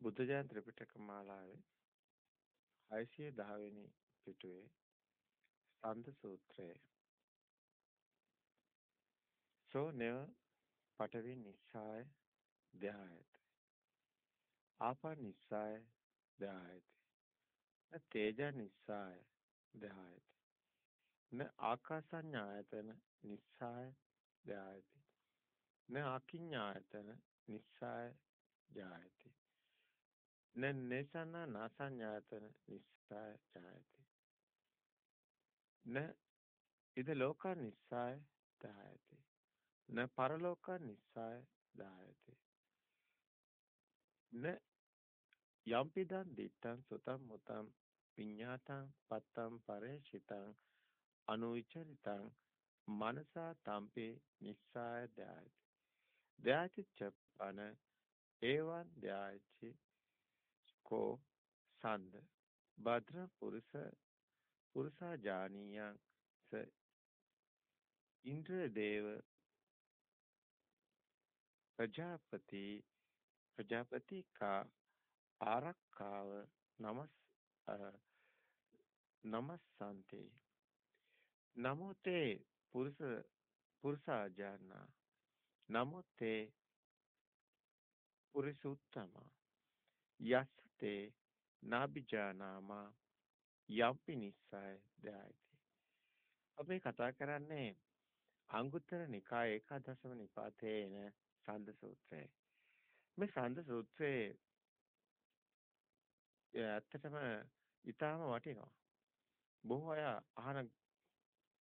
බුද්ධ ජයන් ත්‍රිපිටක මාලාවේ 610 වෙනි පිටුවේ ස්කන්ධ සූත්‍රය. සෝ නව පඨවි නිස්සාය ධායත ආපා නිස්සාය ධායත තේජ නිස්සාය ධායත න ආකාසඤ්ඤායතන නිස්සාය ධායති න අකිඤ්ඤායතන නිස්සාය ජායති න නේසන නාසඤ්ඤායතන නිස්සාය ජායති න ඉද ලෝක නිස්සාය දායති න පරලෝක නිස්සාය දායති න යම්පිදං දිත්තං සුතං මුතං විඤ්ඤාතං පත්තං පරේෂිතං අනුවිචරිතං මනසා තම්පේ නිස්සාය දායති දායති චප්පන ඒවං දායති කෝ සන්ද? භද්‍ර පුරුෂ පුරුෂා ජානීයං ස. ඉන්ද්‍ර දේව ප්‍රජාපති ප්‍රජාපති කා ආරක්කාව නමස් නමස්සන්තේ. නමෝ තේ පුරුෂ පුරුෂා ජානා නමෝ තේ පුරිසුත්තම යස්තේ නාබිජානාමා යම්පි නිස්සය දයති. අපි කතා කරන්නේ අංගුත්තර නිකාය ඒකාදශම නිපාතේ එන සඳ සූත්‍රය. මේ සඳ සූත්‍රයේ ඇත්තටම ඊටාම වටිනවා. බොහෝ අය අහන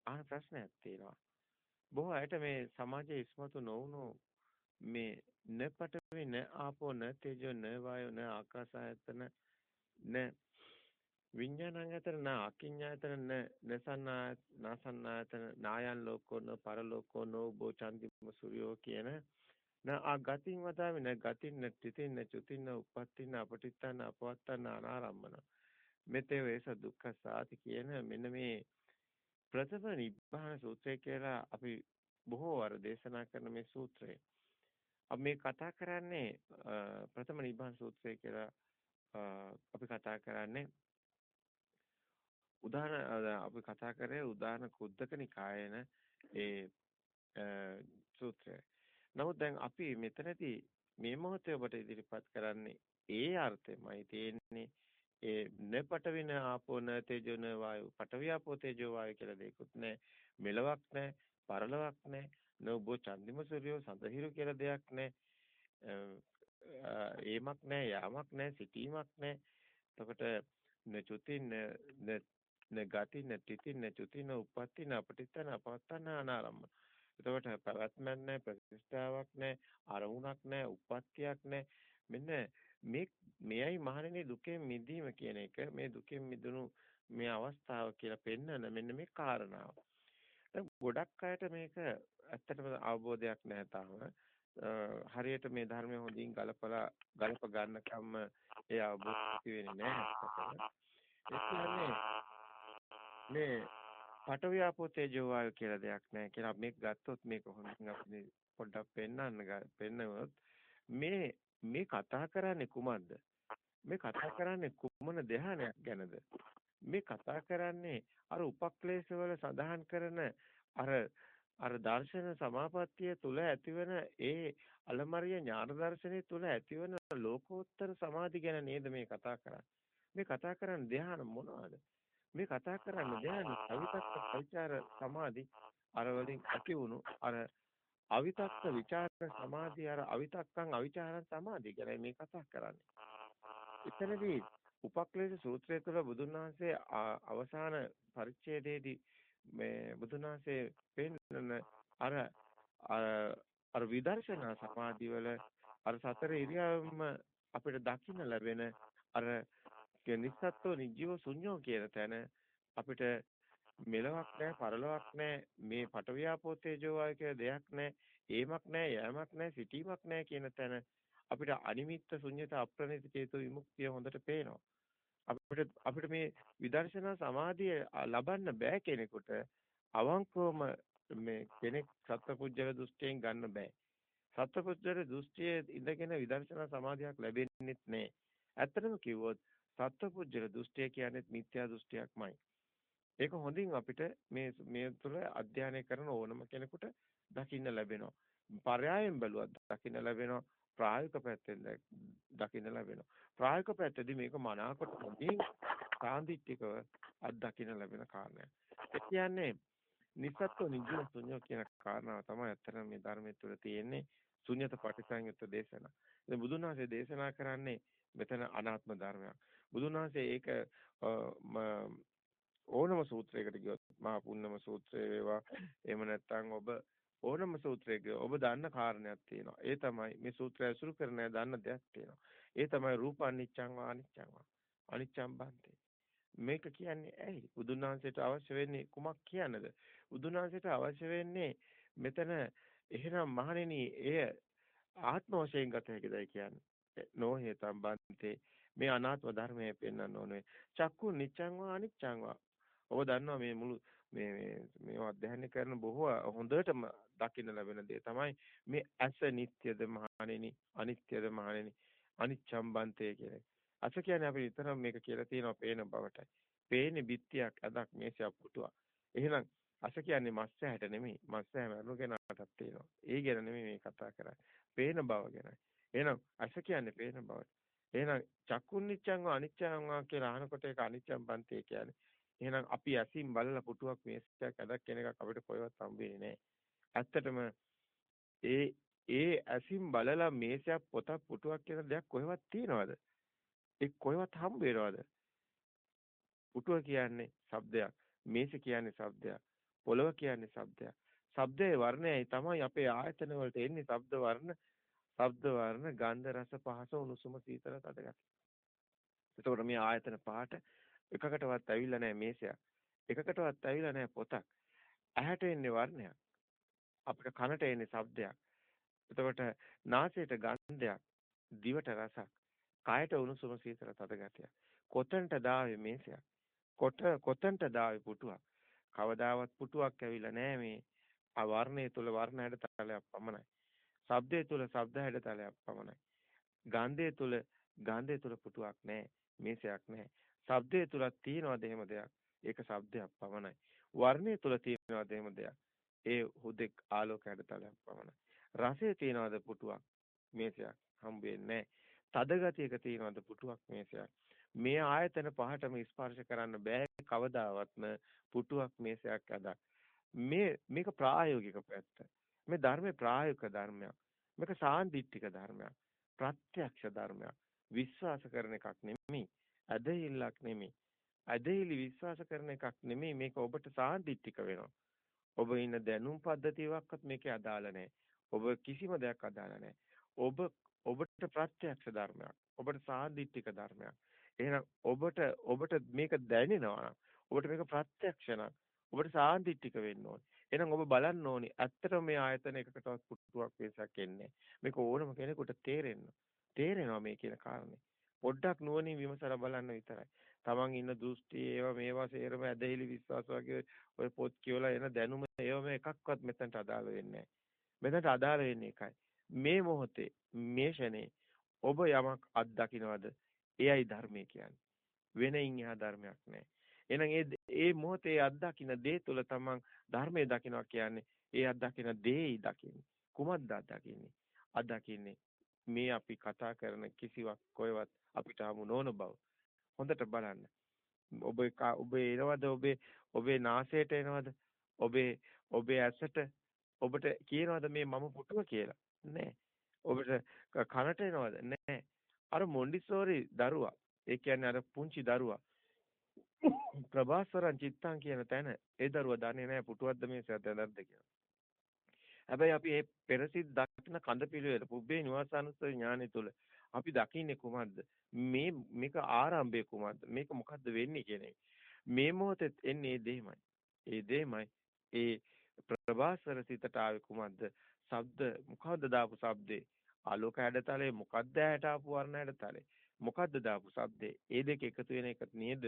අහන ප්‍රශ්නයක් තියෙනවා. බොහෝ අයට මේ සමාජයේ ඉස්මතු නොවුණු මේ න පඨවි න ආපෝ න තේජෝ න වායෝ න ආකාසායතන න විඤ්ඤාණායතන න අකිඤ්ඤායතන න නසන්නා නාසන්නායතන නායන් ලෝකෝ න පරලෝකෝ නෝ බෝචන්තිම සූර්යෝ කියන න ආ ගතින් වදාමි න ගතින් න තිතින් න චුතින් න උප්පත්තින අපටිත්තන අපවත්තන අනාරම්මන මෙතේ වේස දුක්ඛ සාති කියන මෙන්න මේ ප්‍රථම නිබ්බාන සූත්‍රය කියලා අපි බොහෝ වර දේශනා කරන මේ සූත්‍රය. අපි මේ කතා කරන්නේ ප්‍රථම නිබ්බාන සූත්‍රය කියලා අපි කතා කරන්නේ උදාහරණ අපි කතා කරේ උදාහරණ කුද්දක නිකායන ඒ සූත්‍රය. නමුත් දැන් අපි මෙතනදී මේ මොහොතේ ඔබට ඉදිරිපත් කරන්නේ ඒ අර්ථෙමයි තියෙන්නේ. ඒ න පටවින ආපෝ න තේජෝ න වායු පටවිය ආපෝ තේජෝ වායු කියලා දෙයක්වත් නැහැ මෙලවක් නැහැ පරලවක් නැහැ නෝබෝ චන්දිම සූර්යෝ සඳහිරු කියලා දෙයක් නැහැ ඒමක් නැහැ යාමක් නැහැ සිටීමක් නැහැ එතකොට නචුතින් න ගති න තිති න චුති න උප්පත්ති න අපටිත්තන අපවත්තන අනාරම්ම. එතකොට පැවැත්මක් නැහැ ප්‍රතිෂ්ඨාවක් නැහැ අරමුණක් නැහැ උප්පත්තියක් නැහැ මෙන්න මේ මෙයයි මහණෙනි දුකෙන් මිදීම කියන එක මේ දුකෙන් මිදුණු මේ අවස්ථාව කියලා පෙන්වන මෙන්න මේ කාරණාව. දැන් ගොඩක් අයට මේක ඇත්තටම අවබෝධයක් නැහැ තාම. හරියට මේ ධර්මය හොඳින් ගලපලා ගලප ගන්නකම් ඒ අවබෝධය වෙන්නේ නැහැ. ඒ කියන්නේ මේ පඨවි ආපෝ තේජෝ වායු කියලා දෙයක් නැහැ කියලා මේක ගත්තොත් මේක හොඳින් අපි පොඩ්ඩක් පෙන්වන්න පෙන්නවොත් මේ මේ කතා කරන්නේ කුමක්ද මේ කතා කරන්නේ කුමන ධ්‍යානයක් ගැනද මේ කතා කරන්නේ අර උපක්ලේශවල සඳහන් කරන අර අර දර්ශන සමාපත්තිය තුල ඇතිවන ඒ අලමරිය ඥාන දර්ශනය තුල ඇතිවන ලෝකෝත්තර සමාධි ගැන නේද මේ කතා කරන්නේ මේ කතා කරන්නේ ධ්‍යාන මොනවද මේ කතා කරන්නේ ධ්‍යාන අවිතක්ක විචාර සමාධි අර වලින් ඇති වුණු අර අවිතක්ක විචාර සමාධි අර අවිතක්කං අවිචාරං සමාධි ගැන මේ කතා කරන්නේ. එතනදී උපක්ලේශ සූත්‍රය තුළ බුදුන් වහන්සේ අවසාන පරිච්ඡේදයේදී මේ බුදුන් වහන්සේ පෙන්වන අර අර විදර්ශනා සමාධි වල අර සතර ඉරියව්ම අපිට දකින්න ලැබෙන අර නිස්සත්ව නිජීව ශුන්‍යෝ කියන තැන අපිට මෙලවක් නැහැ පරලොවක් නැහැ මේ පටවියාපෝ තේජෝ වායු කියලා දෙයක් නැහැ ඒමක් නැහැ යෑමක් නැහැ සිටීමක් නැහැ කියන තැන අපිට අනිමිත්ත ශුන්‍යත අප්‍රණිත චේතෝ විමුක්තිය හොඳට පේනවා. අපිට අපිට මේ විදර්ශනා සමාධිය ලබන්න බෑ කෙනෙකුට අවංකවම මේ කෙනෙක් සත්පුජ්‍යල දෘෂ්ටියෙන් ගන්න බෑ සත්පුජ්‍යර දෘෂ්ටියේ ඉඳගෙන විදර්ශනා සමාධියක් ලැබෙන්නේ නැහැ. ඇත්තටම කිව්වොත් සත්පුජ්‍යර දෘෂ්ටිය කියන්නේ මිත්‍යා දෘෂ්ටියක්මයි. ඒක හොඳින් අපිට මේ මේ තුළ අධ්‍යයනය කරන ඕනම කෙනෙකුට දකින්න ලැබෙනවා. පරයයන් බැලුවත් දකින්න ලැබෙනවා. ප්‍රායෝගික පැත්තෙන් දකින්න ලැබෙනවා. ප්‍රායෝගික පැත්තදී මේක මනාකොට හොඳින් සාන්දිටිකව අත්දකින්න ලැබෙන කාරණයක්. ඒ කියන්නේ නිසත්ව නිජුන ශුන්‍ය කියන කාරණාව තමයි අත්‍තරම මේ ධර්මයේ තුල තියෙන්නේ ශුන්‍යත පටිසංයුත් දේශනා. ඉතින් බුදුන් වහන්සේ දේශනා කරන්නේ මෙතන අනාත්ම ධර්මයක්. බුදුන් වහන්සේ ඒක ඕනම සූත්‍රයකට ගියොත් මහා පුන්නම සූත්‍රය වේවා එහෙම නැත්නම් ඔබ ඕනම සූත්‍රයක ඔබ දන්න කාරණයක් තියෙනවා. ඒ තමයි මේ සූත්‍රය අසුරු කරන දන්න දෙයක් තියෙනවා. ඒ තමයි රූප අනිච්චං වා අනිච්චං වා. අනිච්චං බන්තේ. මේක කියන්නේ ඇයි? බුදුන් වහන්සේට අවශ්‍ය වෙන්නේ කුමක් කියන්නද? බුදුන් වහන්සේට අවශ්‍ය වෙන්නේ මෙතන එහෙනම් මහණෙනි එය ආත්ම වශයෙන් ගත හැකිදයි කියන්නේ. නොහේතම් බන්තේ මේ අනාත්ම ධර්මයේ පෙන්වන්න ඕනේ. චක්කු නිච්ඡං වා අනිච්ඡං වා. ඔබ දන්නවා මේ මුළු මේ මේ මේව අධ්‍යයනය කරන බොහෝ හොඳටම දකින්න ලැබෙන දේ තමයි මේ ඇස නිට්ටයද මහණෙනි අනිත්‍යද මහණෙනි අනිච්ඡම් බන්තේ කියන්නේ. අස කියන්නේ අපි විතරම මේක කියලා තියෙනවා පේන බවටයි. පේන්නේ බිත්තියක් අදක් මේසයක් පුටුවක්. එහෙනම් අස කියන්නේ මස්ස හැට නෙමෙයි. මස්ස හැමරුණු කෙනාටත් තියෙනවා. ඒ ගැන නෙමෙයි මේ කතා කරන්නේ. පේන බව ගැනයි. එහෙනම් අස කියන්නේ පේන බවට. එහෙනම් චක්කුන්නිච්ඡං අනිච්ඡං කියලා අහනකොට ඒක අනිච්ඡම් බන්තේ කියන්නේ. එහෙනම් අපි ඇසින් බලලා පුටුවක් මේසයක් අදක් කෙනෙක් අපිට කොහෙවත් හම්බෙන්නේ නැහැ. ඇත්තටම ඒ ඒ ඇසින් බලලා මේසයක් පොතක් පුටුවක් කියන දෙයක් කොහෙවත් තියනවද? ඒ කොහෙවත් හම්බ වෙනවද? පුටුව කියන්නේ ශබ්දයක්. මේස කියන්නේ ශබ්දයක්. පොළව කියන්නේ ශබ්දයක්. ශබ්දයේ වර්ණයයි තමයි අපේ ආයතන වලට එන්නේ ශබ්ද වර්ණ, ශබ්ද වර්ණ, ගන්ධ රස පහස උණුසුම සීතල තදගති. එතකොට මේ ආයතන පහට එකකටවත් ඇවිල්ලා නැහැ මේසයක්. එකකටවත් ඇවිල්ලා නැහැ පොතක්. ඇහැට එන්නේ වර්ණයක්. අපිට කනට එන්නේ ශබ්දයක්. එතකොට නාසයට ගන්ධයක්, දිවට රසක්, කායට උණුසුම සීතල තද ගතියක්. කොතනට දාවේ මේසයක්. කොට කොතනට දාවේ පුටුවක්. කවදාවත් පුටුවක් ඇවිල්ලා නැහැ මේ ආ වර්ණයේ තුල වර්ණ හැඩතලයක් පමණයි. ශබ්දයේ තුල ශබ්ද හැඩතලයක් පමණයි. ගන්ධයේ තුල ගන්ධයේ තුල පුටුවක් නැහැ. මේසයක් නැහැ. ශබ්දයේ තුලක් තියෙනවද එහෙම දෙයක්? ඒක ශබ්දයක් පමණයි. වර්ණයේ තුල තියෙනවද එහෙම දෙයක්? ඒ හුදෙක් ආලෝක හැඩතලයක් පමණයි. රසයේ තියෙනවද පුටුවක්? මේසයක් හම්බෙන්නේ තද ගතියක තියෙනවද පුටුවක් මේසයක්? මේ ආයතන පහටම ස්පර්ශ කරන්න බෑ කවදාවත්ම පුටුවක් මේසයක් අදක්. මේ මේක ප්‍රායෝගික පැත්ත. මේ ධර්මේ ප්‍රායෝගික ධර්මයක්. මේක සාන්දිටික ධර්මයක්. ප්‍රත්‍යක්ෂ ධර්මයක්. විශ්වාස කරන එකක් නෙමෙයි. ඇදහිල්ලක් නෙමෙයි. ඇදහිලි විශ්වාස කරන එකක් නෙමෙයි මේක ඔබට සාන්දිටික වෙනවා. ඔබ ඉන්න දැනුම් පද්ධතියක්වත් මේකේ අදාළ නැහැ. ඔබ කිසිම දෙයක් අදාළ නැහැ. ඔබ ඔබට ප්‍රත්‍යක්ෂ ධර්මයක්. ඔබට සාන්දිටික ධර්මයක්. එහෙනම් ඔබට ඔබට මේක දැනෙනවා ඔබට මේක ප්‍රත්‍යක්ෂ නම් ඔබට සාන්දිටික වෙන්න ඕනේ. එහෙනම් ඔබ බලන්න ඕනි. ඇත්තටම මේ ආයතන එකකටවත් පුටුවක් වෙසක් එන්නේ. මේක ඕනම කෙනෙකුට තේරෙන්න. තේරෙනවා මේ කියන කාරණේ. පොඩ්ඩක් නුවණින් විමසලා බලන්න විතරයි. Taman ඉන්න දෘෂ්ටි ඒවා මේවා සේරම ඇදහිලි විශ්වාස වගේ ඔය පොත් කියවලා එන දැනුම ඒවා මේ එකක්වත් මෙතනට අදාළ වෙන්නේ මෙතනට අදාළ වෙන්නේ එකයි. මේ මොහොතේ මේ ෂනේ ඔබ යමක් අත්දකින්නවද? එයයි ධර්මය කියන්නේ. වෙනින් එහා ධර්මයක් නැහැ. එහෙනම් ඒ ඒ මොහොතේ අත්දකින්න දේ තුල තමන් ධර්මයේ දකින්නවා කියන්නේ ඒ අත්දකින්න දේයි දකින්නේ. කුමක්ද අත්දකින්නේ? අත්දකින්නේ මේ අපි කතා කරන කිසිවක් කොහෙවත් අපිට හමු නොවන බව. හොඳට බලන්න. ඔබ ඔබ එනවද ඔබේ ඔබේ නාසයට එනවද? ඔබේ ඔබේ ඇසට ඔබට කියනවද මේ මම පුටුව කියලා? නෑ. ඔබට කනට එනවද? නෑ. අර මොන්ඩිසෝරි දරුවා. ඒ කියන්නේ අර පුංචි දරුවා. ප්‍රභාස්වරං චිත්තං කියන තැන ඒ දරුවා දන්නේ නැහැ පුටුවක්ද මේ සත්‍යදර්ද කියලා. හැබැයි අපි මේ පෙරසිට දක්න කඳ පිළිවෙල පුබ්බේ නිවාසානුස්සය ඥානෙ තුල අපි දකින්නේ කුමක්ද? මේ මේක ආරම්භය කුමක්ද? මේක මොකද්ද වෙන්නේ කියන මේ මොහොතෙත් එන්නේ දෙහිමයි. ඒ දෙහිමයි ඒ ප්‍රභාස්වර සිතට ආවේ කුමක්ද? ශබ්ද මොකද්ද දාපු ශබ්දේ? ආලෝක හැඩතලේ මොකද්ද ඇහැට ආපු වර්ණ හැඩතලේ? මොකද්ද දාපු ශබ්දේ? ඒ දෙක එකතු වෙන එක නේද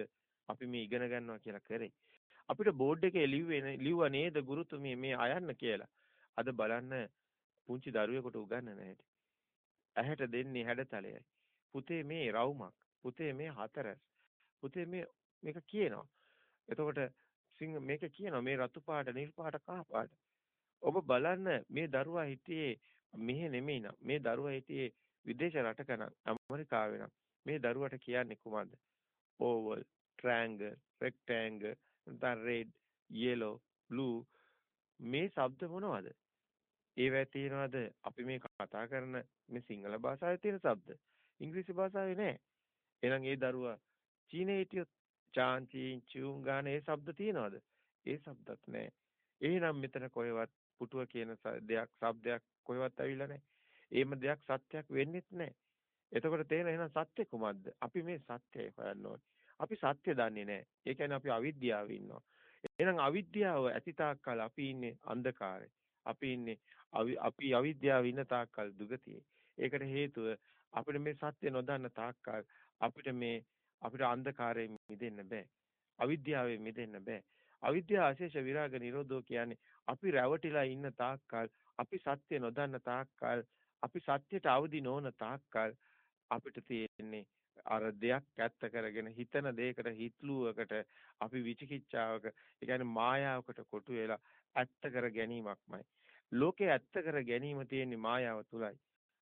අපි මේ ඉගෙන ගන්නවා කියලා කරේ. අපිට බෝඩ් එකේ ලිව්වේ ලිව්වා නේද ගුරුතුමිය මේ අයන්න කියලා. අද බලන්න පුංචි දරුවෙකුට උගන්වන හැටි. ඇහැට දෙන්නේ හැඩතලයයි. පුතේ මේ රවුමක්. පුතේ මේ හතරස්. පුතේ මේ මේක කියනවා. එතකොට සිංහ මේක කියනවා මේ රතු පාට නිල් පාට කහ පාට. ඔබ බලන්න මේ දරුවා හිටියේ මෙහෙ නෙමෙයි නං. මේ දරුවා හිටියේ විදේශ රටක නම් ඇමරිකාවේ නම් මේ දරුවට කියන්නේ කුමක්ද? oval, triangle, rectangle, නැත්නම් red, yellow, blue මේ શબ્ද මොනවද? ඒවැය තියනවාද? අපි මේ කතා කරන මේ සිංහල භාෂාවේ තියෙන શબ્ද ඉංග්‍රීසි භාෂාවේ නෑ. එහෙනම් ඒ දරුවා චීනයේ හිටියොත් චාන් චීන් චූන් ගාන ඒ શબ્ද තියනවාද? ඒ શબ્දත් නෑ. එහෙනම් මෙතන කොහෙවත් පුටුව කියන දෙයක් શબ્දයක් කොහෙවත් ඇවිල්ලා නෑ. එහෙම දෙයක් සත්‍යයක් වෙන්නේත් නෑ. එතකොට තේරෙන එහෙනම් සත්‍ය කුමක්ද? අපි මේ සත්‍යය හොයන්න ඕනේ. අපි සත්‍ය දන්නේ නෑ. ඒ කියන්නේ අපි අවිද්‍යාවේ ඉන්නවා. එහෙනම් අවිද්‍යාව ඇතිතාක් කාල අපි ඉන්නේ අන්ධකාරේ. අපි ඉන්නේ අපි අවිද්‍යාවේ ඉන්න තාක්කල් දුගතියේ. ඒකට හේතුව අපිට මේ සත්‍ය නොදන්න තාක්කල් අපිට මේ අපිට අන්ධකාරයෙන් මිදෙන්න බෑ. අවිද්‍යාවෙන් මිදෙන්න බෑ. අවිද්‍යාව අශේෂ විරාග නිරෝධෝ කියන්නේ අපි රැවටිලා ඉන්න තාක්කල් අපි සත්‍ය නොදන්න තාක්කල් අපි සත්‍යයට අවදි නොවන තාක්කල් අපිට තියෙන්නේ අර දෙයක් ඇත්ත කරගෙන හිතන දෙයකට හිතලුවකට අපි විචිකිච්ඡාවක ඒ කියන්නේ මායාවකට කොටු වෙලා ඇත්ත කර ගැනීමක්මයි ලෝකේ ඇත්ත කර ගැනීම තියෙන්නේ මායාව තුලයි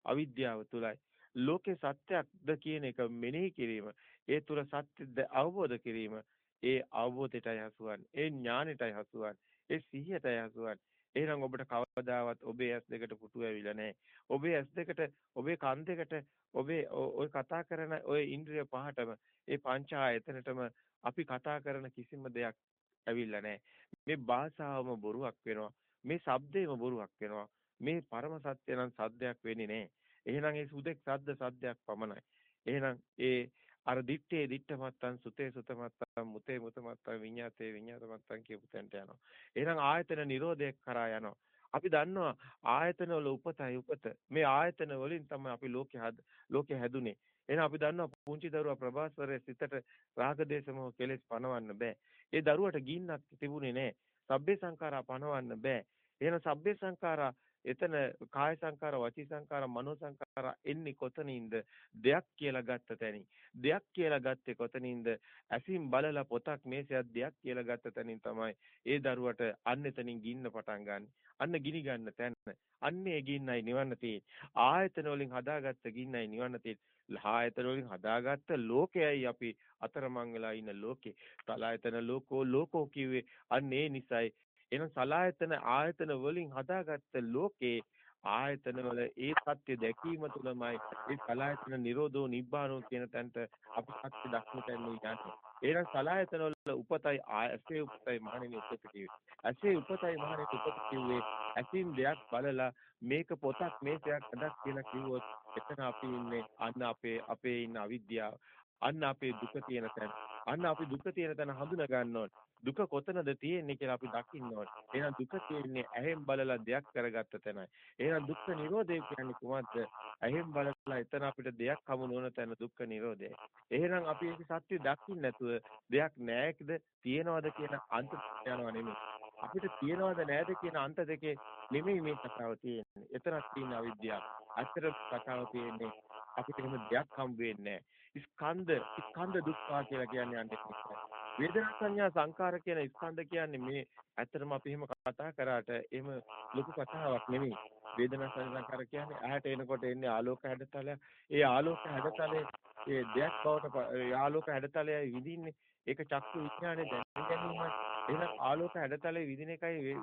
අවිද්‍යාව තුලයි ලෝකේ සත්‍යක්ද කියන එක මෙනෙහි කිරීම ඒ තුල සත්‍යද අවබෝධ කිරීම ඒ අවබෝධයටයි හසුවන්නේ ඒ ඥානෙටයි හසුවන්නේ ඒ සිහියටයි හසුවන්නේ එහෙනම් ඔබට කවදාවත් ඔබේ ඇස් දෙකට පුටු ඇවිල්ලා නැහැ. ඔබේ ඇස් දෙකට, ඔබේ කන් දෙකට, ඔබේ ඔය කතා කරන ඔය ඉන්ද්‍රිය පහටම, ඒ පංච ආයතනටම අපි කතා කරන කිසිම දෙයක් ඇවිල්ලා නැහැ. මේ භාෂාවම බොරුවක් වෙනවා. මේ ශබ්දේම බොරුවක් වෙනවා. මේ පරම සත්‍ය නම් සද්දයක් වෙන්නේ නැහැ. එහෙනම් ඒ සුදෙක් සද්ද සද්දයක් පමණයි. එහෙනම් ඒ අර දිත්තේ දිත්ත මත්තන් සුතේ සුත මත්තන් මුතේ මුත මත්තන් විඤ්ඤාතේ විඤ්ඤාත මත්තන් කියපු තැනට යනවා. එහෙනම් ආයතන නිරෝධය කරා යනවා. අපි දන්නවා ආයතන වල උපතයි උපත. මේ ආයතන වලින් තමයි අපි ලෝකෙ හද ලෝකෙ හැදුනේ. එහෙනම් අපි දන්නවා පුංචි දරුවා ප්‍රභාස්වරයේ සිතට රාග දේශමෝ කෙලෙස් පනවන්න බෑ. ඒ දරුවට ගින්නක් තිබුණේ නෑ. සබ්බේ සංඛාරා පනවන්න බෑ. එහෙනම් සබ්බේ සංඛාරා එතන කාය සංකාර වචී සංකාර මනෝ සංකාර එන්නේ කොතනින්ද? දෙයක් කියලා ගත්ත තැනින්. දෙයක් කියලා ගත්තේ කොතනින්ද? ඇසින් බලලා පොතක් මේසයක් දෙයක් කියලා ගත්ත තැනින් තමයි ඒ දරුවට අන්න එතනින් ගින්න පටන් ගන්න. අන්න ගිනි ගන්න තැන. අන්නේ ගින්නයි නිවන්න තියෙන්නේ. ආයතන වලින් හදාගත්ත ගින්නයි නිවන්න තියෙන්නේ. ආයතන වලින් හදාගත්ත ලෝකයයි අපි අතරමං වෙලා ඉන්න ලෝකේ. තලායතන ලෝකෝ ලෝකෝ කිව්වේ අන්න ඒ නිසයි එහෙනම් සලායතන ආයතන වලින් හදාගත්ත ලෝකේ ආයතන වල ඒ සත්‍ය දැකීම තුළමයි ඒ සලායතන නිරෝධෝ නිබ්බානෝ කියන තැනට අපි සත්‍ය දක්නට යන්නේ. එහෙනම් සලායතන වල උපතයි ඇසේ උපතයි මහණෙනි උපත කිව්වේ. ඇසේ උපතයි මහණෙනි උපත කිව්වේ ඇසින් දෙයක් බලලා මේක පොතක් මේකයක් අදක් කියලා කිව්වොත් එතන අපි ඉන්නේ අන්න අපේ අපේ ඉන්න අවිද්‍යාව. අන්න අපේ දුක තියෙන තැන. අන්න අපි දුක තියෙන තැන හඳුනා ගන්න ඕනේ. දුක කොතනද තියෙන්නේ කියලා අපි දකින්න ඕනේ. එහෙනම් දුක තියෙන්නේ ඇහෙන් බලලා දෙයක් කරගත්ත තැනයි. එහෙනම් දුක්ඛ නිරෝධය කියන්නේ කොහොමද? ඇහෙන් බලලා එතන අපිට දෙයක් හමු නොවන තැන දුක්ඛ නිරෝධයයි. එහෙනම් අපි ඒක සත්‍ය දකින්න නැතුව දෙයක් නැහැකද තියනවද කියන අන්ත යනවා නෙමෙයි. අපිට තියනවද නැද්ද කියන අන්ත දෙකේ නෙමෙයි මේ කතාව තියෙන්නේ. එතරම් තියෙන අවිද්‍යාව. අතර කතාව තියෙන්නේ අපිට එහෙම දෙයක් හම් වෙන්නේ නැහැ. ස්කන්ධ ස්කන්ධ දුක්ඛ කියලා කියන්නේ අන්නේ වේදනා සංඥා සංකාර කියන ස්කන්ධ කියන්නේ මේ ඇත්තටම අපි එහෙම කතා කරාට එහෙම ලොකු කතාවක් නෙමෙයි. වේදනා සංඥා සංකාර කියන්නේ ඇහැට එනකොට එන්නේ ආලෝක හැඩතල. ඒ ආලෝක හැඩතලේ ඒ දෙයක් බවට ආලෝක හැඩතලයයි විඳින්නේ. ඒක චක්කු විඥානේ දැන ගැනීමයි. එහෙනම් ආලෝක හැඩතලේ විඳින එකයි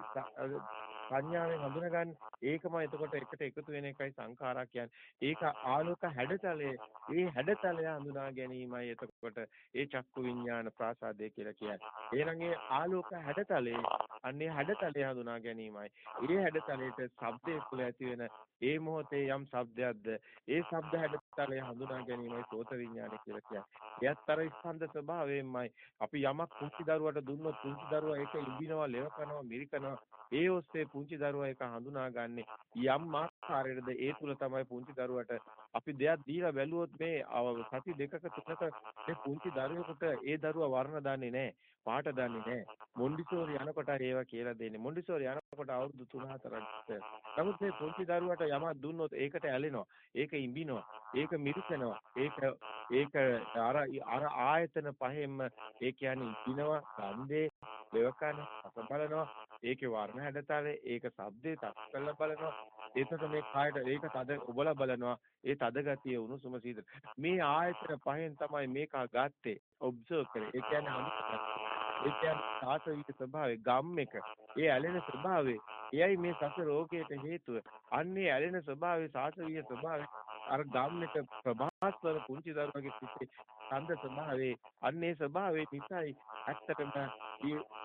සංඥාවෙන් හඳුනගන්න ඒකම එතකොට එකට එකතු වෙන එකයි සංඛාරා කියන්නේ. ඒක ආලෝක හැඩතලයේ ඒ හැඩතලය හඳුනා ගැනීමයි එතකොට ඒ චක්කු විඥාන ප්‍රාසාදය කියලා කියන්නේ. එහෙනම් ඒ ආලෝක හැඩතලයේ අන්නේ හැඩතලය හඳුනා ගැනීමයි. ඒ හැඩතලයට ශබ්දයේ තුළ ඇති වෙන ඒ මොහොතේ යම් ශබ්දයක්ද ඒ ශබ්ද හැඩතලය හඳුනා ගැනීමයි සෝත විඥානය කියලා කියන්නේ. එයත් අර ස්කන්ධ ස්වභාවයෙන්මයි අපි යමක් කුංචි දරුවට දුන්නොත් කුංචි දරුවා ඒක ඉබිනවා, ලෙව කරනවා, මිරිකනවා. ඒ ඔස්සේ පුංචි දරුවා ඒක හඳුනාගන්නේ යම් ආකාරයකද ඒ තුල තමයි පුංචි දරුවට අපි දෙයක් දීලා බැලුවොත් මේ සති දෙකක තුනක මේ පුංචි දරුවෙකුට ඒ දරුවා වර්ණ දන්නේ නැහැ. පාට දන්නේ නැහැ. මොන්ඩිසෝරි යනකොට ඒවා කියලා දෙන්නේ. මොන්ඩිසෝරි යනකොට අවුරුදු 3-4ක්. නමුත් මේ පුංචි දරුවට යමක් දුන්නොත් ඒකට ඇලෙනවා. ඒක ඉඹිනවා. ඒක මිරිසනවා. ඒක ඒක අර අර ආයතන පහෙන්ම ඒ කියන්නේ ඉඹිනවා, ගන්ධේ, දෙවකන, අස බලනවා. ඒකේ වර්ණ හැඩතල, ඒක ශබ්දේ තත් කරලා බලනවා. ඒකට මේ කායට ඒක තද ඔබලා බලනවා. ඒ තද ගතිය උණුසුම සීතල. මේ ආයතන පහෙන් තමයි මේක ගත්තේ. ඔබ්සර්ව් කරේ. ඒ කියන්නේ හඳුනගත්තා. ඒ කියන්නේ සාසවික ස්වභාවය ගම් එක. ඒ ඇලෙන ස්වභාවය. එයයි මේ සස රෝගයට හේතුව. අන්නේ ඇලෙන ස්වභාවය සාසවික ස්වභාවය අර ගම් එක ප්‍රභාස්වර පුංචි දරුවගේ පිටේ ඡන්ද ස්වභාවයේ අන්නේ ස්වභාවයේ නිසායි ඇත්තටම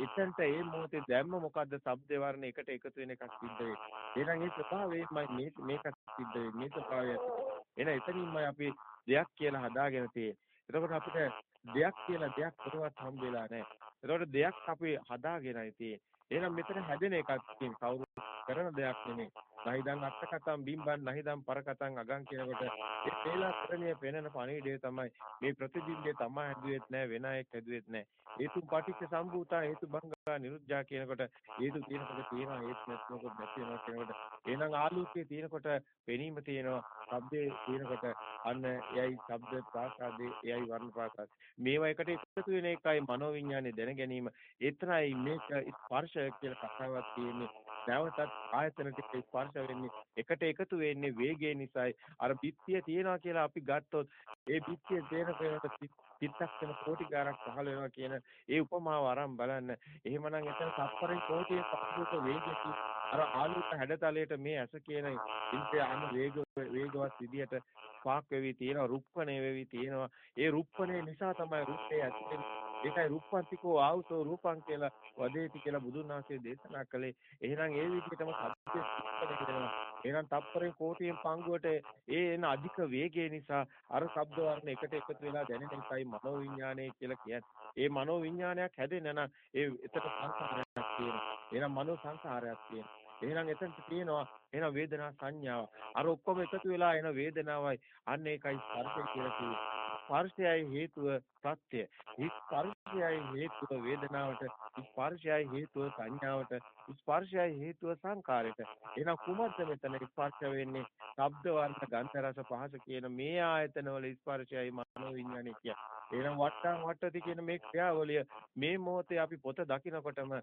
එතනට ඒ මොහොතේ දැම්ම මොකද්ද ශබ්ද වර්ණ එකට එකතු වෙන එකක් සිද්ධ වෙන්නේ. එහෙනම් ඒ ස්වභාවයෙන්මයි මේ මේක සිද්ධ වෙන්නේ. මේ ස්වභාවය. එන එතනින්මයි අපි දෙයක් කියලා හදාගෙන තියෙන්නේ. එතකොට අපිට දෙයක් කියලා දෙයක් කොටවත් හම්බෙලා නැහැ. ඒතකොට දෙයක් අපි හදාගෙනයි තියෙන්නේ. එහෙනම් මෙතන හැදෙන එකක් තියෙන කවුරු කරන දෙයක් නෙමෙයි. නහිදන් අත්තකතම් බිම්බන් නහිදන් පරකතම් අගන් කියනකොට ඒ තේලාකරණයේ පෙනෙන පණිවිඩය තමයි මේ ප්‍රතිබිම්බය තමයි හැදුවෙත් නැහැ වෙන අයෙක් හැදුවෙත් නැහැ. හේතු පටිච්ච සම්භූතා හේතු භංගා නිරුද්ධා කියනකොට හේතු තියෙනකොට තියෙනවා හේතු නැතිනකොට නැති වෙනවා කියනකොට එහෙනම් ආලෝකයේ තියෙනකොට පෙනීම තියෙනවා ශබ්දේ තියෙනකොට අන්න එයයි ශබ්ද ප්‍රාසාදේ එයයි වර්ණ ප්‍රාසාද. මේවා එකට එකතු වෙන එකයි මනෝවිඤ්ඤාණය දැන ගැනීම. එතරයි මේක ස්පර්ශය කියලා කතාවක් තියෙන්නේ. නැවතත් ආයතන ටික ස්පර්ශ වෙන්නේ එකට එකතු වෙන්නේ වේගය නිසායි. අර බිත්තිය තියනවා කියලා අපි ගත්තොත් ඒ බිත්තිය තේන කෙනට චිත්තක්ෂණ කෝටි ගාණක් පහළ වෙනවා කියන ඒ උපමාව අරන් බලන්න. එහෙමනම් එතන සප්පරේ කෝටියේ පහළක වේගයකින් අර ආලෝක හැඩතලයට මේ ඇස කියන ඉන්ද්‍රිය අනු වේග වේගවත් විදියට පාක් වෙවි තියෙනවා රුප්පණේ වෙවි තියෙනවා ඒ රුප්පණේ නිසා තමයි රුප්පේ ඇතිවෙන්නේ ඒකයි රුප්පන්තිකෝ ආවුසෝ රූපං කියලා වදේති කියලා බුදුන් වහන්සේ දේශනා කළේ. එහෙනම් ඒ විදිහටම කියනවා. එහෙනම් තප්පරෙන් කෝටියෙන් පංගුවට ඒ එන අධික වේගය නිසා අර ශබ්ද වර්ණ එකට එකතු වෙලා දැනෙන එකයි මනෝවිඤ්ඤාණය කියලා කියන්නේ. ඒ මනෝවිඤ්ඤාණයක් හැදෙන්න නම් ඒ එතට සංස්කාරයක් තියෙනවා. එහෙනම් මනෝ සංස්කාරයක් තියෙනවා. එහෙනම් එතනට තියෙනවා එහෙනම් වේදනා සංඥාව. අර ඔක්කොම එකතු වෙලා එන වේදනාවයි අන්න ඒකයි ස්පර්ශය කියලා කියන්නේ. ස්පර්ශයයි හේතුව ප්‍රත්‍ය. ස්පර්ශයයි හේතුව වේදනාවට, ස්පර්ශයයි හේතුව සංඥාවට, ස්පර්ශයයි හේතුව සංකාරයට. එහෙනම් කුමක්ද මෙතන ස්පර්ශ වෙන්නේ? ශබ්ද වර්ණ ගන්ධ රස පහස කියන මේ ආයතනවල ස්පර්ශයයි මනෝ විඥානය කියන්නේ. එහෙනම් වට්ටම් වට්ටති කියන මේ ක්‍රියාවලිය මේ මොහොතේ අපි පොත දකිනකොටම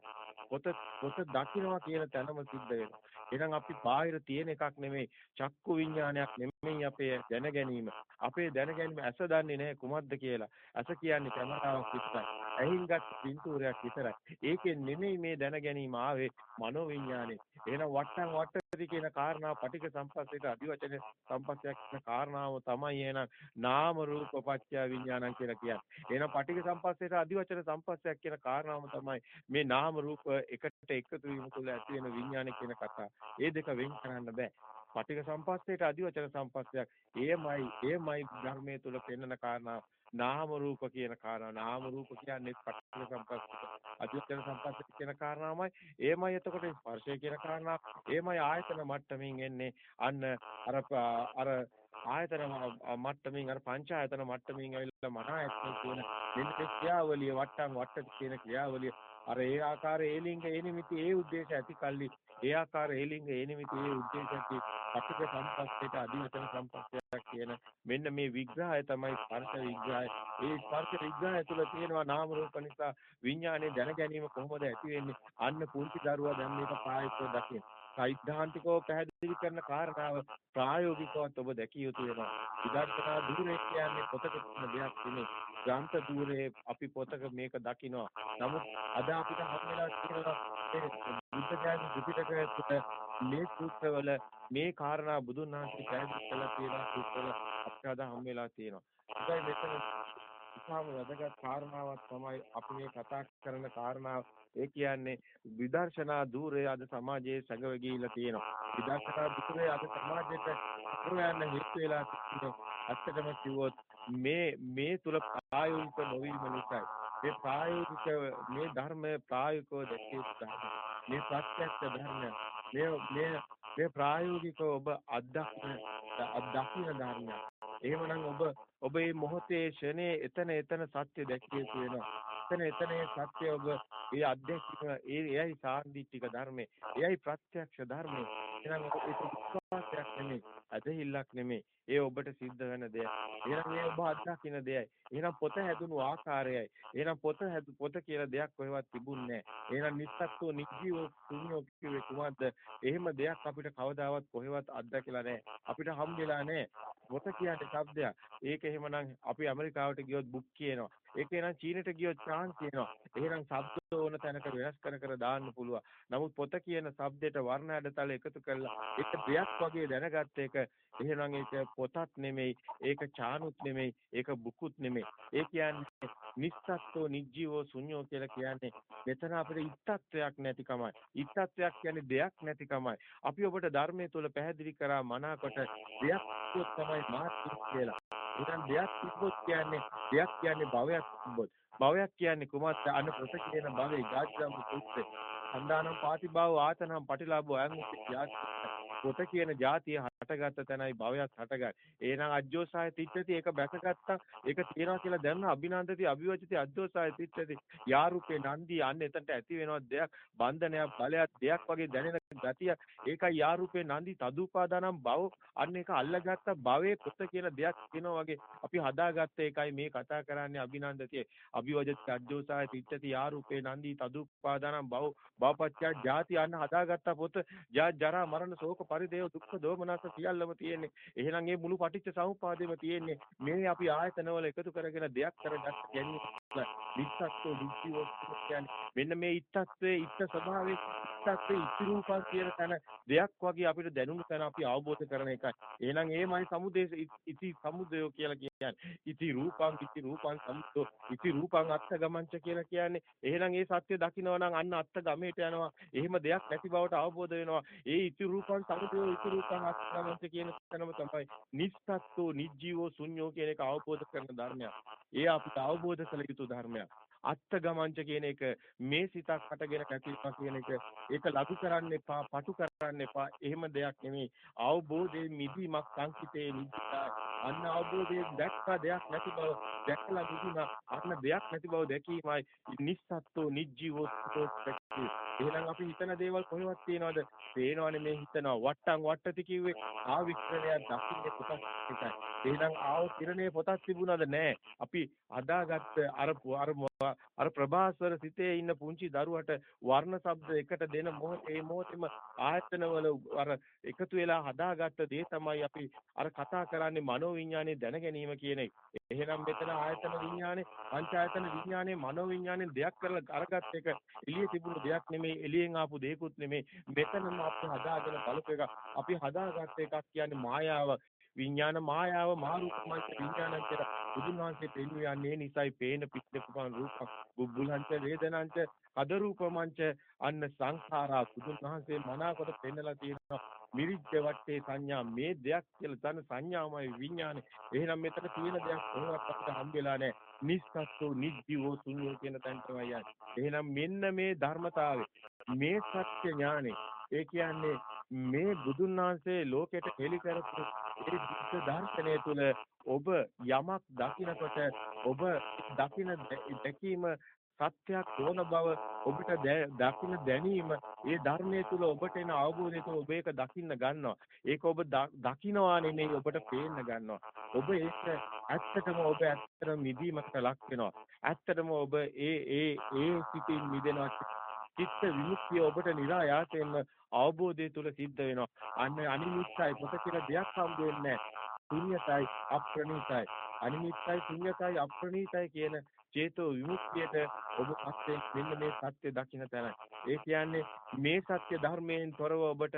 පොත පොත දකින්නවා කියන තැනම සිද්ධ වෙනවා. එහෙනම් අපි බාහිර තියෙන එකක් නෙමෙයි චක්කු විඥානයක් නෙමෙයි අපේ දැන ගැනීම. අපේ දැන ගැනීම ඇස දන්නේ නැහැ කුමක්ද කියලා. ඇස කියන්නේ කැමරාවක් විතරයි. ඇහින් ගත් පින්තූරයක් විතරයි. ඒකෙන් නෙමෙයි මේ දැන ගැනීම ආවේ මනෝ විඥානේ. එහෙනම් වට්ටම් වට්ටති කියන කාරණාව පටික සම්පස්සේට අදිවචන සම්පස්සයක් කියන කාරණාව තමයි එහෙනම් නාම රූප පත්‍ය විඥානං කියලා කියන්නේ. එහෙනම් පටික සම්පස්සේට අදිවචන සම්පස්සයක් කියන කාරණාව තමයි මේ නාම රූප එකට එකතු වීම තුළ ඇති වෙන විඥාන කියන කතාව. ඒ දෙක වෙන් කරන්න බෑ. පටික සම්පස්සේට අදිවචන සම්පස්සයක්. එයමයි එයමයි ධර්මයේ තුල පෙන්වන කාරණා නාම රූප කියන කාරණා. නාම රූප කියන්නේ පටික සම්පස්සක. අදිවචන සම්පස්සක කියන කාරණාමයි. එයමයි එතකොට ස්පර්ශය කියන කාරණා. එයමයි ආයතන මට්ටමින් එන්නේ. අන්න අර අර ආයතන මට්ටමින් අර පංච ආයතන මට්ටමින් ඇවිල්ලා මන ආයතන කියන මෙන්න ක්‍රියාවලිය වට්ටම් වට්ට කියන ක්‍රියාවලිය අර ඒ ආකාර ඒ ලිංග ඒ නිමිති ඒ ಉದ್ದೇಶ ඇති කල්ලි ඒ ආකාර ඒ ලිංග ඒ නිමිති ඒ ಉದ್ದೇಶ ඇති පටික සම්පස්සයට අධිවචන සම්පස්සයක් කියන මෙන්න මේ විග්‍රහය තමයි ස්පර්ශ විග්‍රහය. ඒ ස්පර්ශ විග්‍රහය තුළ තියෙනවා නාම රූප නිසා විඥානයේ දැන ගැනීම කොහොමද ඇති වෙන්නේ? අන්න පුංචි දරුවා දැන් මේක ප්‍රායෝගිකව දකින්න. සෛද්ධාන්තිකව පැහැදිලි කරන කාරණාව ප්‍රායෝගිකවත් ඔබ දැකිය යුතු වෙනවා. විදර්ශනා දුරේ කියන්නේ පොතක තියෙන දෙයක් නෙමෙයි. ග්‍රන්ථ දුරේ අපි පොතක මේක දකිනවා. නමුත් අද අපිට හම් වෙලා තියෙනවා මේ බුද්ධ ඥාන ත්‍රිපිටකයේ තුල මේ සූත්‍රවල මේ කාරණා බුදුන් වහන්සේ පැහැදිලි කළා තියෙන සූත්‍රවල අපිට අද හම් වෙලා තියෙනවා. ඒකයි මෙතන ඉතාම වැදගත් කාරණාවක් තමයි අපි මේ කතා කරන කාරණාව. ඒ කියන්නේ විදර්ශනා ධූරය අද සමාජයේ සැඟව ගිහිලා තියෙනවා. විදර්ශනා ධූරය අද සමාජයට අකුරයන් හේතු වෙලා තියෙනවා. ඇත්තටම කිව්වොත් මේ මේ තුල ප්‍රායෝගික නොවීම නිසායි. මේ ප්‍රායෝගික මේ ධර්මය ප්‍රායෝගිකව දැකිය යුතුයි. මේ ප්‍රත්‍යක්ෂ ධර්මය මේ මේ මේ ප්‍රායෝගිකව ඔබ අත්දකින්න අත්දකින්න ධර්මයක්. එහෙමනම් ඔබ ඔබ මේ මොහොතේ ෂණේ එතන එතන සත්‍ය දැක්කිය යුතු වෙනවා. එතන එතන සත්‍ය ඔබ ඒ අධ්‍යක්ෂික ඒ එයයි සාන්දිටික ධර්මේ. එයයි ප්‍රත්‍යක්ෂ ධර්මේ. එහෙනම් ඔබ ඒක විශ්වාසයක් නෙමෙයි. අදහිල්ලක් නෙමෙයි. ඒ ඔබට සිද්ධ වෙන දෙයක්. එහෙනම් ඒ ඔබ අත්දකින්න දෙයයි. එහෙනම් පොත හැදුණු ආකාරයයි. එහෙනම් පොත හැදු පොත කියලා දෙයක් කොහෙවත් තිබුණේ නැහැ. එහෙනම් නිස්සත්තු නිජීව ශුන්‍යෝ කිව්වේ කුමක්ද? එහෙම දෙයක් අපිට කවදාවත් කොහෙවත් අත්දැකලා නැහැ. අපිට හම්බෙලා නැහැ. පොත කියන්නේ શબ્දයක්. ඒක එහෙමනම් අපි ඇමරිකාවට ගියොත් බුක් කියනවා. ඒක එහෙනම් චීනෙට ගියොත් chance එනවා. එහෙනම් ශබ්ද ඕන තැනක වෙනස් කර කර දාන්න පුළුවන්. නමුත් පොත කියන ශබ්දයට වර්ණ ඇඩතල එකතු කරලා ඒක ප්‍රයක් වගේ දැනගත්ත එක එහෙනම් ඒක පොතක් නෙමෙයි, ඒක චානුත් නෙමෙයි, ඒක බුකුත් නෙමෙයි. ඒ කියන්නේ නිස්සත්ත්වෝ නිජ්ජීවෝ ශුන්‍යෝ කියලා කියන්නේ මෙතන අපිට ඉත්තත්වයක් නැතිකමයි. ඉත්තත්වයක් කියන්නේ දෙයක් නැතිකමයි. අපි ඔබට ධර්මයේ තුල පැහැදිලි කරා මනාකොට දෙයක් තමයි මාත්‍ය කියලා. එහෙනම් දෙයක් තිබ්බොත් කියන්නේ දෙයක් කියන්නේ භවයක් තිබ්බොත්. භවයක් කියන්නේ කුමක්ද? අන්න ප්‍රත කියන භවයේ ගාජ්ජම් පුත්‍රේ. සන්දානම් පාතිභාව ආතනම් පටිලාභෝ අයං පොත කියන જાතිය හටගත්ත තැනයි භවයක් හටගන්නේ. එහෙනම් අජ්ජෝසාය තිට්ඨති ඒක බැසගත්තා. ඒක තියනවා කියලා දැනන අභිනන්දති අභිවචති අජ්ජෝසාය තිට්ඨති. යාරුපේ නන්දි අන්න එතනට ඇති වෙනවා දෙයක් බන්ධනයක් බලයක් දෙයක් වගේ දැනෙන ගතිය. ඒකයි යාරුපේ නන්දි තදුපාදානම් භව අන්න ඒක අල්ලගත්ත භවයේ පොත කියන දෙයක් තියෙනවා වගේ අපි හදාගත්ත එකයි මේ කතා කරන්නේ අභිනන්දති අභිවචති අජ්ජෝසාය තිට්ඨති යාරුපේ නන්දි තදුපාදානම් භව භවපච්චය ಜಾති අන්න හදාගත්ත පොත ජරා මරණ ශෝක පරිදේව දුක්ඛ දෝමනස සියල්ලම තියෙන්නේ. එහෙනම් මේ මුළු පටිච්ච සමුප්පාදෙම තියෙන්නේ. මේ අපි ආයතනවල එකතු කරගෙන දෙයක් කරගත්ත ගැනීම. විස්සක්කෝ විද්ධියෝ කියන්නේ මෙන්න මේ ඉත්තත්වයේ ඉත්ත ස්වභාවයේ ඉත්තත්වයේ ඉතිරූපන් කියන තැන දෙයක් වගේ අපිට දැනුණු තැන අපි අවබෝධ කරන එකයි. එහෙනම් ඒමයි සමුදේශ ඉති සමුදයෝ කියලා කියන්නේ. ඉති රූපං ඉති රූපං සමුදෝ ඉති රූපං අත්ථ ගමංච කියලා කියන්නේ. එහෙනම් ඒ සත්‍ය දකින්න නම් අන්න අත්ථ ගමේට යනවා. එහෙම දෙයක් නැති බවට අවබෝධ වෙනවා. ඒ ඉති රූපං සමුදයෝ ඉති රූපං අත්ථ ගමංච කියන තැනම තමයි නිස්සත්තු නිජ්ජීවෝ ශුන්‍යෝ කියන එක අවබෝධ කරන ධර්මයක්. ඒ අපිට අවබෝධ කළ යුතු ධර්මයක්. අත්ගමංච කියන එක මේ සිතක් හටගෙන කැපීමක් කියන එක ඒක ලඝු කරන්න එපා පටු කරන්න එපා. එහෙම දෙයක් නෙමෙයි. අවබෝධයේ මිදීමක් සංකිතේ නිදිලා අන්න අවබෝධයේ දැක්ක දෙයක් නැති බව දැකලා මිදුණා අන්න දෙයක් නැති බව දැකීමයි නිස්සත්තු නිජ්ජීවෝ එහෙනම් අපි හිතන දේවල් කොහෙවත් තියනවද? පේනවනේ මේ හිතනවා. වට්ටම් වට්ටති කිව්වේ ආවික්‍රණයක් දකින්නේ කොටස් එකයි. එහෙනම් ආව කිරණේ පොතක් තිබුණාද? නැහැ අපි හදාගත්ත අර අර අර ප්‍රභාස්වර සිතේ ඉන්න පුංචි දරුවට වර්ණ ශබ්ද එකට දෙන මොහොතේ මොහොතේම ආයතනවල අර එකතු වෙලා හදාගත්ත දේ තමයි අපි අර කතා කරන්නේ මනෝවිඤ්ඤාණය දැන ගැනීම කියන එක. එහෙනම් මෙතන ආයතන විඤ්ඤාණය, පංචායතන විඤ්ඤාණය, මනෝවිඤ්ඤාණයෙන් දෙයක් කරලා අරගත් එක එළියේ තිබුණු දෙයක් නෙමෙයි, එළියෙන් ආපු දෙයක්ුත් නෙමෙයි. මෙතනම අපි හදාගෙන බලපු එක. අපි හදාගත්ත එකක් කියන්නේ මායාව. විඥාන මායාව මාරුපමංච විඥානං කියලා බුදුන් වහන්සේ පෙන්වන්නේ නිසයි. පේන පිටකපන් රූපක් බුබ්බුලංච වේදනංච අද රූපමංච අන්න සංඛාරා බුදුන් වහන්සේ මනාකොට පෙන්නලා තියෙනවා. මිරිච්ච වටේ සංඥා මේ දෙයක් කියලා තන සංඥාමයි විඥානේ එහෙනම් මෙතන තියෙන දෙයක් කොහොමවත් අපිට හම්බෙලා නැහැ. නිස්සස්සෝ නිජ්ජීවෝ ශුන්‍යෝ කියන තැනට යන්නේ. එහෙනම් මෙන්න මේ ධර්මතාවය මේ සත්‍ය ඥානේ ඒ කියන්නේ මේ බුදුන් වහන්සේ ලෝකෙට හෙළි කරපු ඒ බුද්ධ දර්ශනය තුළ ඔබ යමක් දකිනකොට ඔබ දකින දැකීම සත්‍යයක් වන බව ඔබට දකින්න දැනීම ඒ ධර්මයේ තුල ඔබට එන අවබෝධය තුළ ඔබ ඒක දකින්න ගන්නවා. ඒක ඔබ දකින්නවා නෙමෙයි ඔබට පේන්න ගන්නවා. ඔබ ඒක ඇත්තටම ඔබ ඇත්තටම මිදීමකට ලක් වෙනවා. ඇත්තටම ඔබ ඒ ඒ ඒ සිතින් මිදෙනවා චිත්ත විමුක්තිය ඔබට નિરાයාසයෙන්ම අවබෝධය තුල සිද්ධ වෙනවා. අන්න අනිමිත්තයි පොත කියලා දෙයක් හම්බ වෙන්නේ ශුන්‍යතයි අප්‍රණීතයි. අනිමිත්තයි ශුන්‍යතයි අප්‍රණීතයි කියන චේතෝ විමුක්තියට ඔබ පස්සේ මෙන්න මේ සත්‍ය දකින්න තැනයි. ඒ කියන්නේ මේ සත්‍ය ධර්මයෙන් තොරව ඔබට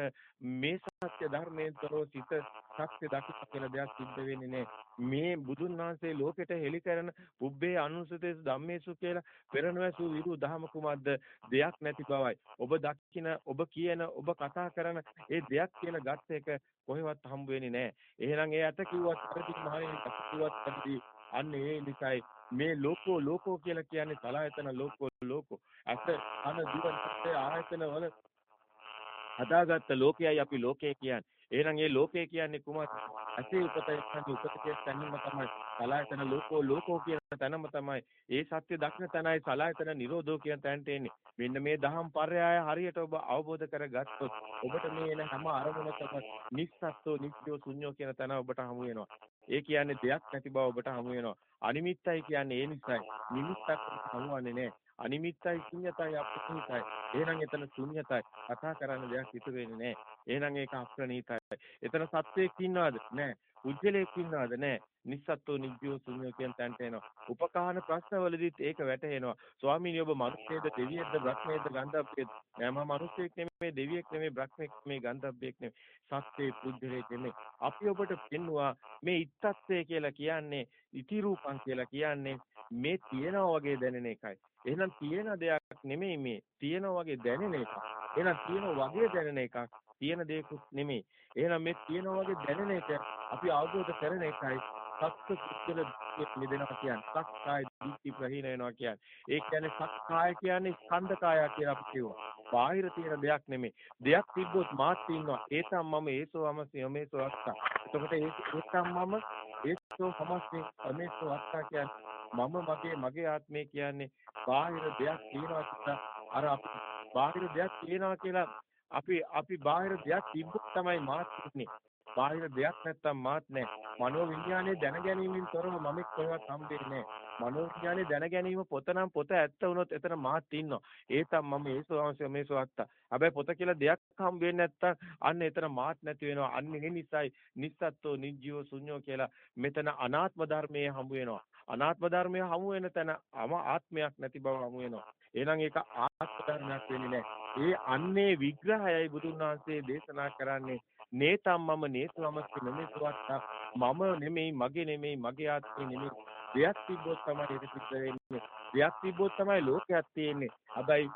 මේ සත්‍ය ධර්මයෙන් තොරව සිත සත්‍ය දකින්න කියලා දෙයක් සිද්ධ වෙන්නේ නැහැ. මේ බුදුන් වහන්සේ ලෝකෙට හෙළි කරන පුබ්බේ අනුසතේසු ධම්මේසු කියලා පෙරණවසු විරු දහම කුමද්ද දෙයක් නැති බවයි. ඔබ දකින ඔබ කියන ඔබ කතා කරන ඒ දෙයක් කියලා ගත් එක කොහෙවත් හම්බ වෙන්නේ නැහැ. එහෙනම් ඒ අත කිව්වත් හරි මහණෙනි කිව්වත් හරි අන්න ඒ නිසායි මේ ලෝකෝ ලෝකෝ කියලා කියන්නේ සලායතන ලෝකෝ ලෝකෝ. අත අන දිව ආයතන වල හදාගත්ත ලෝකයයි අපි ලෝකය කියන්නේ. එහෙනම් මේ ලෝකය කියන්නේ කුමක්ද? ඇසේ උපත එක්කන් උපත කියන තැනම තමයි සලායතන ලෝකෝ ලෝකෝ කියන තැනම තමයි. ඒ සත්‍ය දක්න තැනයි සලායතන නිරෝධෝ කියන තැනට එන්නේ. මෙන්න මේ දහම් පරයය හරියට ඔබ අවබෝධ කරගත්තොත් ඔබට මේ එන හැම අරමුණකම නිස්සත්ත්ව නිත්‍යෝ ශුන්‍යෝ කියන තැන ඔබට හමු වෙනවා. ඒ කියන්නේ දෙයක් නැති බව ඔබට හමු වෙනවා. අනිමිත්තයි කියන්නේ ඒ නිසයි. නිමිත්තක් හමුවන්නේ නැහැ. අනිමිත්තයි ශුන්‍යතයි අප්‍රණීතයි. එහෙනම් එතන ශුන්‍යතයි. කතා කරන්න දෙයක් ඉතුරු වෙන්නේ නැහැ. එහෙනම් ඒක අප්‍රණීතයි. එතන සත්වයක් ඉන්නවද? නැහැ. උජ්ජලයක් ඉන්නවද? නැහැ. නිස්සත්තු නිජ්ජෝ ශුන්‍ය කියන තැනට එනවා. උපකාහන ප්‍රශ්නවලදීත් ඒක වැටහෙනවා. ස්වාමීනි ඔබ මිනිස්සේද දෙවියෙක්ද බ්‍රහ්මයේද ගන්ධබ්බයේද? නෑ මම මිනිස්සෙක් නෙමෙයි දෙවියෙක් නෙමෙයි බ්‍රහ්මෙක් නෙමෙයි ගන්ධබ්බෙක් නෙමෙයි. සත්‍යේ පුජ්‍යලයක් නෙමෙයි. අපි ඔබට පෙන්නවා මේ ඉත්තත්වය කියලා කියන්නේ ඉති රූපං කියලා කියන්නේ මේ තියනවා වගේ දැනෙන එකයි. එහෙනම් තියෙන දෙයක් නෙමෙයි මේ. තියෙනවා වගේ දැනෙන එකක්. එහෙනම් තියෙනවා වගේ දැනෙන එකක්. තියෙන දෙයක්ුත් නෙමෙයි. එහෙනම් මේ තියෙනවා වගේ දැනෙන එක අපි අවබෝධ කරන එකයි සත්‍ය පුද්ගල මිදෙනවා කියන්නේ සක්කාය දිට්ඨි ප්‍රහීන වෙනවා කියන්නේ. ඒ කියන්නේ සක්කාය කියන්නේ ස්කන්ධකාය කියලා අපි කියනවා. බාහිර තියෙන දෙයක් නෙමෙයි. දෙයක් තිබ්බොත් මාත් ඉන්නවා. ඒතම් මම ඒසෝවම සියමේසෝ අත්තා. එතකොට ඒ ඒතම් මම ඒසෝ සමස්තේ අමේසෝ අත්තා කියන්නේ මම මගේ මගේ ආත්මය කියන්නේ බාහිර දෙයක් තියෙනවා කියලා අර අපි බාහිර දෙයක් තියෙනවා කියලා අපි අපි බාහිර දෙයක් තිබ්බොත් තමයි මාත් ඉන්නේ. බාහිර දෙයක් නැත්තම් මාත් නැහැ. මනෝ විඥානයේ දැන ගැනීමෙන් තොරව මම කොහෙවත් හම්බෙන්නේ නැහැ. මනෝ විඥානයේ දැන ගැනීම පොත නම් පොත ඇත්ත වුණොත් එතන මාත් ඉන්නවා. ඒ තම මම ඒසෝ අවශ්‍ය මේසෝ අත්තා. හැබැයි පොත කියලා දෙයක් හම්බෙන්නේ නැත්තම් අන්න එතන මාත් නැති වෙනවා. අන්න ඒ නිසායි නිස්සත්ත්ව නිජ්ජීව ශුන්‍යෝ කියලා මෙතන අනාත්ම ධර්මයේ හම්බ වෙනවා. අනාත්ම ධර්මය හමු වෙන තැන අම ආත්මයක් නැති බව හමු වෙනවා. එහෙනම් ඒක ආත්ම ධර්මයක් වෙන්නේ නැහැ. ඒ අන්නේ විග්‍රහයයි බුදුන් වහන්සේ දේශනා කරන්නේ. නේතම් මම නේතවම නෙමෙයි සුවත්තා මම නෙමෙයි මගේ නෙමෙයි මගේ ආත්මේ නෙමෙයි. දෙයක් තිබ්බොත් තමයි ඒක සිද්ධ වෙන්නේ. දෙයක් තිබ්බොත් තමයි ලෝකයක් තියෙන්නේ. හැබැයි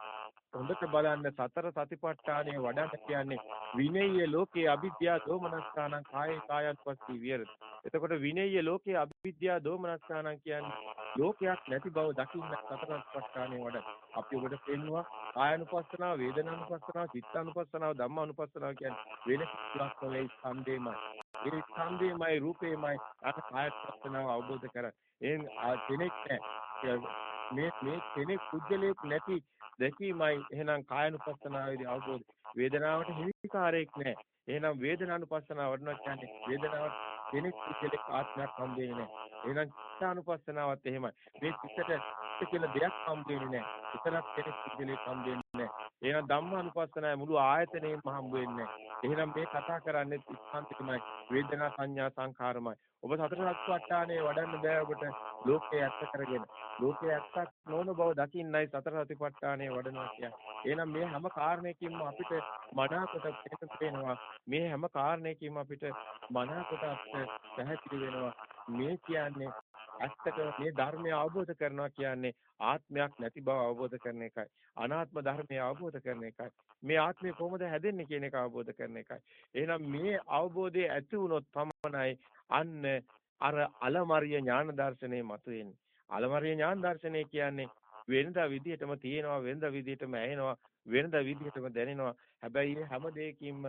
හොඳට බලන්න සතර සතිපට්ඨානය වඩන්න කියන්නේ විනය්‍ය ලෝකේ අවිද්‍යා දෝමනස්ථානං කායේ කායත්පස්සී විහෙරති. එතකොට විනය්‍ය ලෝකේ අවිද්‍යා දෝමනස්ථානං කියන්නේ ලෝකයක් නැති බව දකින්න සතර සතිපට්ඨානය වඩ. අපි ඔබට පෙන්නවා කායानुපස්සනාව, වේදනානුපස්සනාව, චිත්තානුපස්සනාව, ධම්මානුපස්සනාව කියන්නේ වෙන කිසිවක් නෙවෙයි ස්කන්ධේමයි. ඒ ස්කන්ධේමයි රූපේමයි අර කායත්පස්සනාව අවබෝධ කර. එන් කෙනෙක් මේ මේ කෙනෙක් කුජලයක් නැති දැකීමයි. එහෙනම් කායනුපස්සනාවේදී අවබෝධ වේදනාවට හිමිකාරයක් නැහැ එහෙනම් වේදනානුපස්සනාව වඩනවා කියන්නේ වේදනාවට කෙනෙක් කෙනෙක් ආත්මයක් හම් වෙන්නේ නැහැ එහෙනම් චිත්තානුපස්සනාවත් එහෙමයි. මේ චිත්තට චිත්ත කියලා දෙයක් හම් වෙන්නේ නැහැ එතනක් කෙනෙක් කෙනෙක් හම් වෙන්නේ නැහැ එහෙනම් ධම්මානුපස්සනාව මුළු ආයතනයේම හම් වෙන්නේ නැහැ එහෙනම් මේ කතා කරන්නේ ස්කන්ධිකමයි වේදනා සංඥා සංඛාරමයි. ඔබ සතර සතිපට්ඨානය වඩන්න බෑ ඔබට. ලෝකේ ඇත්ත කරගෙන ලෝකේ ඇත්තක් නොවන බව දකින්නයි සතර සතිපට්ඨානය වඩනවා කියන්නේ. එහෙනම් මේ හැම කාරණයකින්ම අපිට මනාකොට පේනවා. මේ හැම කාරණයකින්ම අපිට මනාකොට අපිට පැහැදිලි වෙනවා. මේ කියන්නේ ඇත්තට මේ ධර්මය අවබෝධ කරනවා කියන්නේ ආත්මයක් නැති බව අවබෝධ කරන එකයි. අනාත්ම ධර්මය අවබෝධ කරන එකයි. මේ ආත්මය කොහොමද හැදෙන්නේ කියන එක අවබෝධ කරන එකයි. එහෙනම් මේ අවබෝධය ඇති වුණොත් පමණයි අන්න අර අලමරිය ඥාන දර්ශනේ මතුවෙන්නේ. අලමරිය ඥාන දර්ශනේ කියන්නේ වෙනදා විදිහටම තියෙනවා වෙනදා විදිහටම ඇහෙනවා වෙනදා විදිහටම දැනෙනවා. හැබැයි මේ හැම දෙයකින්ම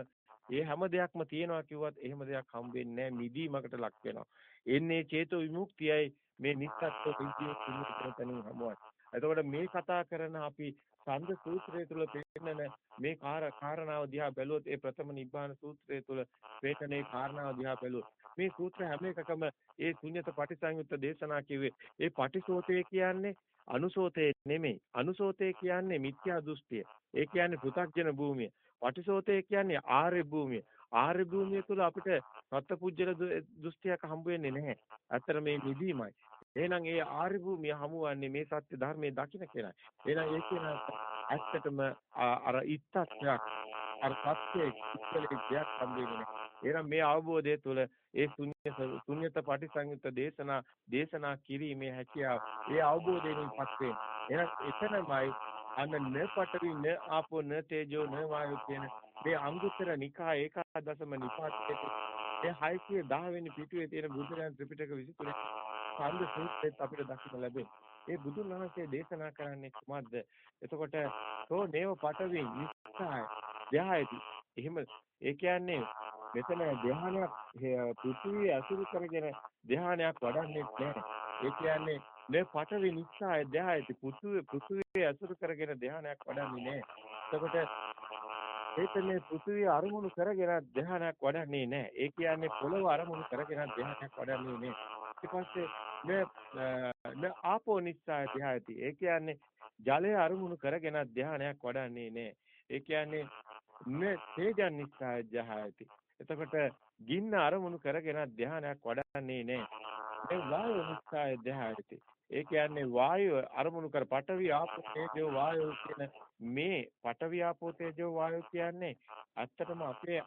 මේ හැම දෙයක්ම තියෙනවා කිව්වත් එහෙම දෙයක් හම්බෙන්නේ නැහැ මිදීමකට ලක් වෙනවා. එන්නේ චේතෝ විමුක්තියයි මේ නිස්සත්ත්ව විද්‍යාව කුණු තනින් හමුවයි. එතකොට මේ කතා කරන අපි සම්ද සූත්‍රය තුල පෙන්නන මේ කාරණාව දිහා බැලුවොත් ඒ ප්‍රථම නිබ්බාන සූත්‍රය තුල පෙන්නන කාරණාව දිහා බැලුවොත් මේ සූත්‍ර හැම එකකම ඒ ශුන්්‍යත පටිසංයුත්ත දේශනා කිව්වේ ඒ පටිසෝතේ කියන්නේ අනුසෝතේ නෙමෙයි අනුසෝතේ කියන්නේ මිත්‍යා දෘෂ්ටිය ඒ කියන්නේ පෘථග්ජන භූමිය පටිසෝතේ කියන්නේ ආර්ය භූමිය ආර්ය භූමිය තුල අපිට සත්පුජ්‍යල දෘෂ්ටියක් හම්බ වෙන්නේ නැහැ. අතර මේ නිදීමයි. එහෙනම් ඒ ආර්ය භූමිය හමුවන්නේ මේ සත්‍ය ධර්මයේ දකින්න කෙනා. එහෙනම් ඒ කියන ඇත්තටම අර ඉත්තත්වයක් අර සත්‍යයේ ඉස්සලේ දෙයක් හම්බෙන්නේ. එහෙනම් මේ අවබෝධය තුළ ඒ ශුන්‍ය ශුන්‍යත පටිසංයුත් දේශනා දේශනා කිරීමේ හැකියාව ඒ අවබෝධයෙන් පස්සේ එහෙනම් එතනමයි අන්න න පටවි න ආපෝ න තේජෝ න වායු කියන මේ අංගුත්තර නිකා ඒකාදශම නිපාතයේ ඒ 610 වෙනි පිටුවේ තියෙන බුදුරජාණන් ත්‍රිපිටක 23 ස්කන්ධ සූත්‍රෙත් අපිට දකින්න ලැබෙන්නේ. ඒ බුදුන් වහන්සේ දේශනා කරන්නේ කුමක්ද? එතකොට තෝ නේව පටවි නිස්සාය ධ්‍යායති. එහෙම ඒ කියන්නේ මෙතන ධ්‍යානයක් පෘථිවිය අසුරු කරගෙන ධ්‍යානයක් වඩන්නේ නැහැ. ඒ කියන්නේ මේ පටවි නිස්සාය ධ්‍යායති පෘථිවිය පෘථිවිය අසුරු කරගෙන ධ්‍යානයක් වඩන්නේ නැහැ. එතකොට මේ පෘථිවිය අරමුණු කරගෙන ධ්‍යානයක් වඩන්නේ නැහැ. ඒ කියන්නේ පොළව අරමුණු කරගෙන ධ්‍යානයක් වඩන්නේ නැහැ. ඊට පස්සේ න ආපෝ නිස්සාය ධ්‍යායති. ඒ කියන්නේ ජලය අරමුණු කරගෙන ධ්‍යානයක් වඩන්නේ නැහැ. ඒ කියන්නේ න තේජන් නිස්සාය ධ්‍යායති. එතකොට ගින්න අරමුණු කරගෙන ධ්‍යානයක් වඩන්නේ නැහැ. ඒ වායු නිස්සාය ධ්‍යායති. ඒ කියන්නේ වායුව අරමුණු කර පඨවි ආපෝ තේජෝ වායෝ කියන මේ පඨවි ආපෝ තේජෝ වායෝ කියන්නේ ඇත්තටම අපේ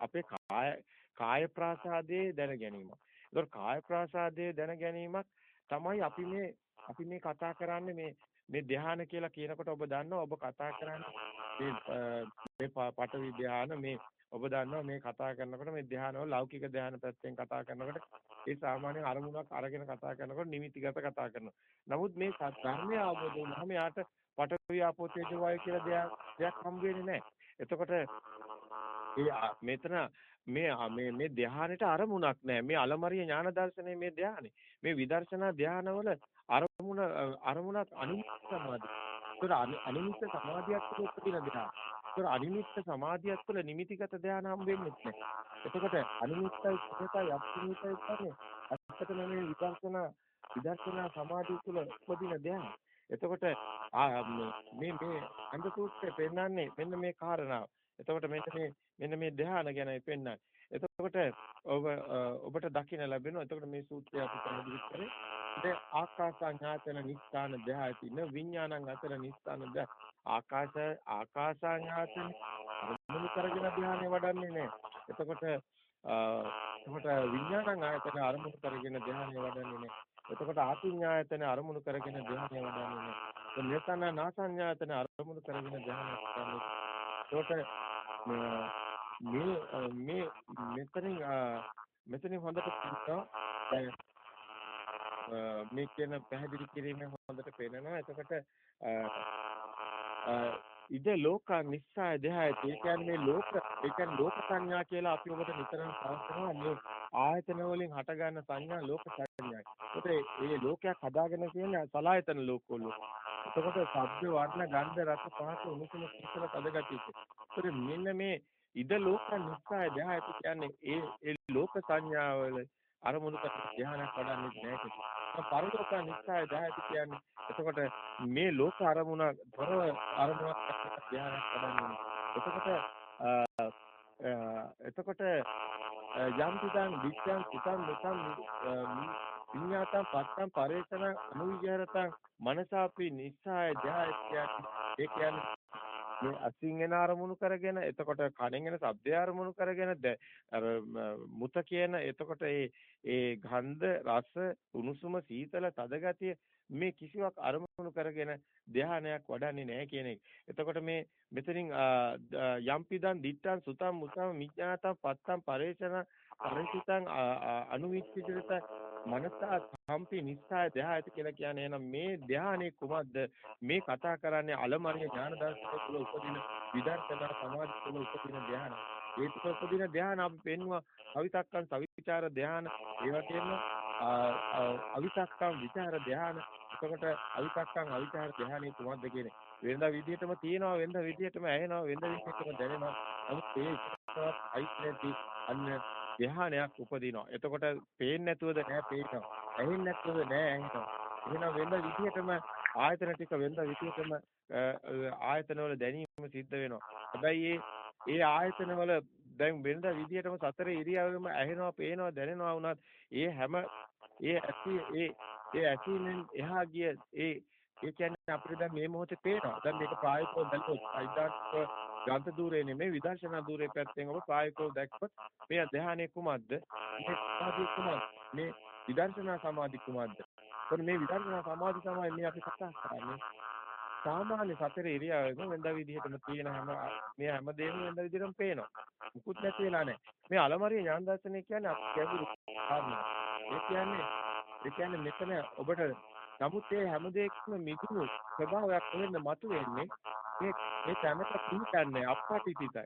අපේ කාය කාය ප්‍රාසාදයේ දැන ගැනීමක්. ඒතකොට කාය ප්‍රාසාදයේ දැන ගැනීමක් තමයි අපි මේ අපි මේ කතා කරන්නේ මේ මේ ධ්‍යාන කියලා කියනකොට ඔබ දන්නවා ඔබ කතා කරන්නේ මේ පටවි ධ්‍යාන මේ ඔබ දන්නවා මේ කතා කරනකොට මේ ධ්‍යානවල ලෞකික ධ්‍යාන පැත්තෙන් කතා කරනකොට ඒ සාමාන්‍ය අරමුණක් අරගෙන කතා කරනකොට නිමිතිගත කතා කරනවා. නමුත් මේ ධර්මය අවබෝධ වුණාම යාට පටවි ආපෝ තේජෝ වායු කියලා දෙයක් හම් වෙන්නේ නැහැ. එතකොට මෙතන මේ මේ මේ ධානයට අරමුණක් නැහැ. මේ අලමරිය ඥාන දර්ශනයේ මේ ධානය. මේ විදර්ශනා ධානවල අරමුණ අරමුණක් අනිමිත්ත සමාධිය. ඒතර අනිමිත්ත සමාධියක් තුළ උපදින ධානය. ඒතර අනිමිත්ත සමාධියක් තුළ නිමිතිගත ධානය හම් වෙන්නේ නැහැ. එතකොට අනිමිත්තයි සුඛතයි අප්‍රමිතයි කියන්නේ ඇත්තටම මේ විදර්ශනා විදර්ශනා සමාධිය තුළ උපදින ධානය. එතකොට මේ මේ අන්ත සූත්‍රය පෙන්නන්නේ මෙන්න මේ කාරණාව. එතකොට මෙන්න මේ මෙන්න මේ ධ්‍යාන ගැනයි පෙන්වන්නේ. එතකොට ඔබ ඔබට දකින්න ලැබෙනවා. එතකොට මේ සූත්‍රය අපි පැහැදිලි කරේ. ඉතින් ආකාසඤ්ඤාතන නිස්සාන ධ්‍යායති න විඥානං අතර නිස්සාන ද ආකාශ ආකාසඤ්ඤාතන අරමුණු කරගෙන ධ්‍යානෙ වඩන්නේ නැහැ. එතකොට එතකොට විඥානං ආයතන අරමුණු කරගෙන ධ්‍යානෙ වඩන්නේ නැහැ. එතකොට ආත්ඤ්ඤායතන අරමුණු කරගෙන ධ්‍යානෙ වඩන්නේ නැහැ. මෙතන නාසඤ්ඤායතන අරමුණු කරගෙන ධ්‍යානෙ වඩන්නේ ඒකට මේ මේ මෙතනින් මෙතනින් හොඳට තියෙනවා මේ කියන පැහැදිලි කිරීමෙන් හොඳට පේනවා එතකොට ඉද ලෝක නිස්සය දෙහයති ඒ කියන්නේ ලෝක ඒ කියන්නේ ලෝක සංඥා කියලා අපි ඔබට නිතරම පවත්වනවා මේ ආයතන වලින් හට ගන්න සංඥා ලෝක සංඥායි. ඒකට මේ ලෝකයක් හදාගෙන කියන්නේ සලායතන ලෝකවල. එතකොට ශබ්ද වර්ණ ගන්ධ රස පහස උණුසුම සීතල පදගතිය. ඒකට මෙන්න මේ ඉද ලෝක නිස්සය ධ්‍යායති කියන්නේ ඒ ඒ ලෝක සංඥාවල අරමුණු කර ධ්‍යානයක් වඩන්නේ නැහැ කියලා. පරලෝක නිස්සය ධ්‍යායති කියන්නේ එතකොට මේ ලෝක අරමුණ දොරව අරමුණක් ධ්‍යානයක් වඩන්නේ. එතකොට එතකොට යම් පිටං විච්ඡං සුතං මුතං විඤ්ඤාතං පත්තං පරේෂණ අනුවිජහරතං මනසාපි නිස්සය ධ්‍යායති ඒ කියන්නේ මේ අසින් එන අරමුණු කරගෙන එතකොට කණෙන් එන ශබ්දය අරමුණු කරගෙන අර මුත කියන එතකොට ඒ ඒ ගන්ධ රස උණුසුම සීතල තද ගතිය මේ කිසිවක් අරමුණු කරගෙන ධානයක් වඩන්නේ නැහැ කියන එක. එතකොට මේ මෙතනින් යම්පිදන් දිත්තං සුතං මුතං මිඥාතං පත්තං පරේෂණ පරිචිතං අනුවිච්චිතත මනසා සම්පි නිස්සය ධ්‍යායත කියලා කියන්නේ එහෙනම් මේ ධ්‍යානෙ කුමක්ද? මේ කතා කරන්නේ අලමරිය ඥාන දර්ශනය තුළ උපදින විදර්ශනා සමාධි තුළ උපදින ධ්‍යාන ඒ තුළ උපදින ධ්‍යාන අපි පෙන්වුවා අවිතක්කං සවිචාර ධ්‍යාන ඒ වගේම අවිතක්කං විචාර ධ්‍යාන එතකොට අවිතක්කං අවිචාර ධ්‍යානෙ කුමක්ද කියන්නේ? වෙනදා විදියටම තියෙනවා වෙනදා විදියටම ඇහෙනවා වෙනදා විදියටම දැනෙනවා. නමුත් ඒ අයිති අන්න ධ්‍යානයක් උපදිනවා. එතකොට පේන්නේ නැතුවද නෑ පේනවා. ඇහෙන්නේ නැතුවද නෑ ඇහෙනවා. එහෙනම් වෙන විදිහටම ආයතන ටික වෙන විදිහටම ආයතන වල දැනීම සිද්ධ වෙනවා. හැබැයි ඒ ඒ ආයතන වල දැන් වෙනද විදිහටම සතර ඉරියව්වෙම ඇහෙනවා, පේනවා, දැනෙනවා වුණත් ඒ හැම ඒ ඇති ඒ ඒ ඇසීමෙන් එහා ගිය ඒ ඒ කියන්නේ අපිට දැන් මේ මොහොතේ පේනවා. දැන් මේක ප්‍රායෝගිකව බැලුවොත් සයිදාත්මක ග්‍රන්ථ ධූරේ නෙමෙයි විදර්ශනා ධූරේ පැත්තෙන් ඔබ ප්‍රායෝගිකව දැක්කොත් මේ ධ්‍යානෙ කුමක්ද? මේ සමාධිය කුමක්ද? මේ විදර්ශනා සමාධි කුමක්ද? එතකොට මේ විදර්ශනා සමාධි තමයි මේ අපි කතා කරන්නේ. සාමාන්‍ය සතර ඉරියාවෙම වෙනදා විදිහටම තියෙන හැම මේ හැම දෙයක්ම වෙනදා විදිහටම පේනවා. මුකුත් නැති වෙලා නැහැ. මේ අලමරිය ඥාන දර්ශනය කියන්නේ අපි ගැඹුරු කාරණා. ඒ කියන්නේ ඒ කියන්නේ මෙතන ඔබට නමුත් ඒ හැම දෙයක්ම මිදුණු ස්වභාවයක් වෙන්න මතුවෙන්නේ මේ මේ තැනට පිහිටන්නේ අපපටිතිතයි.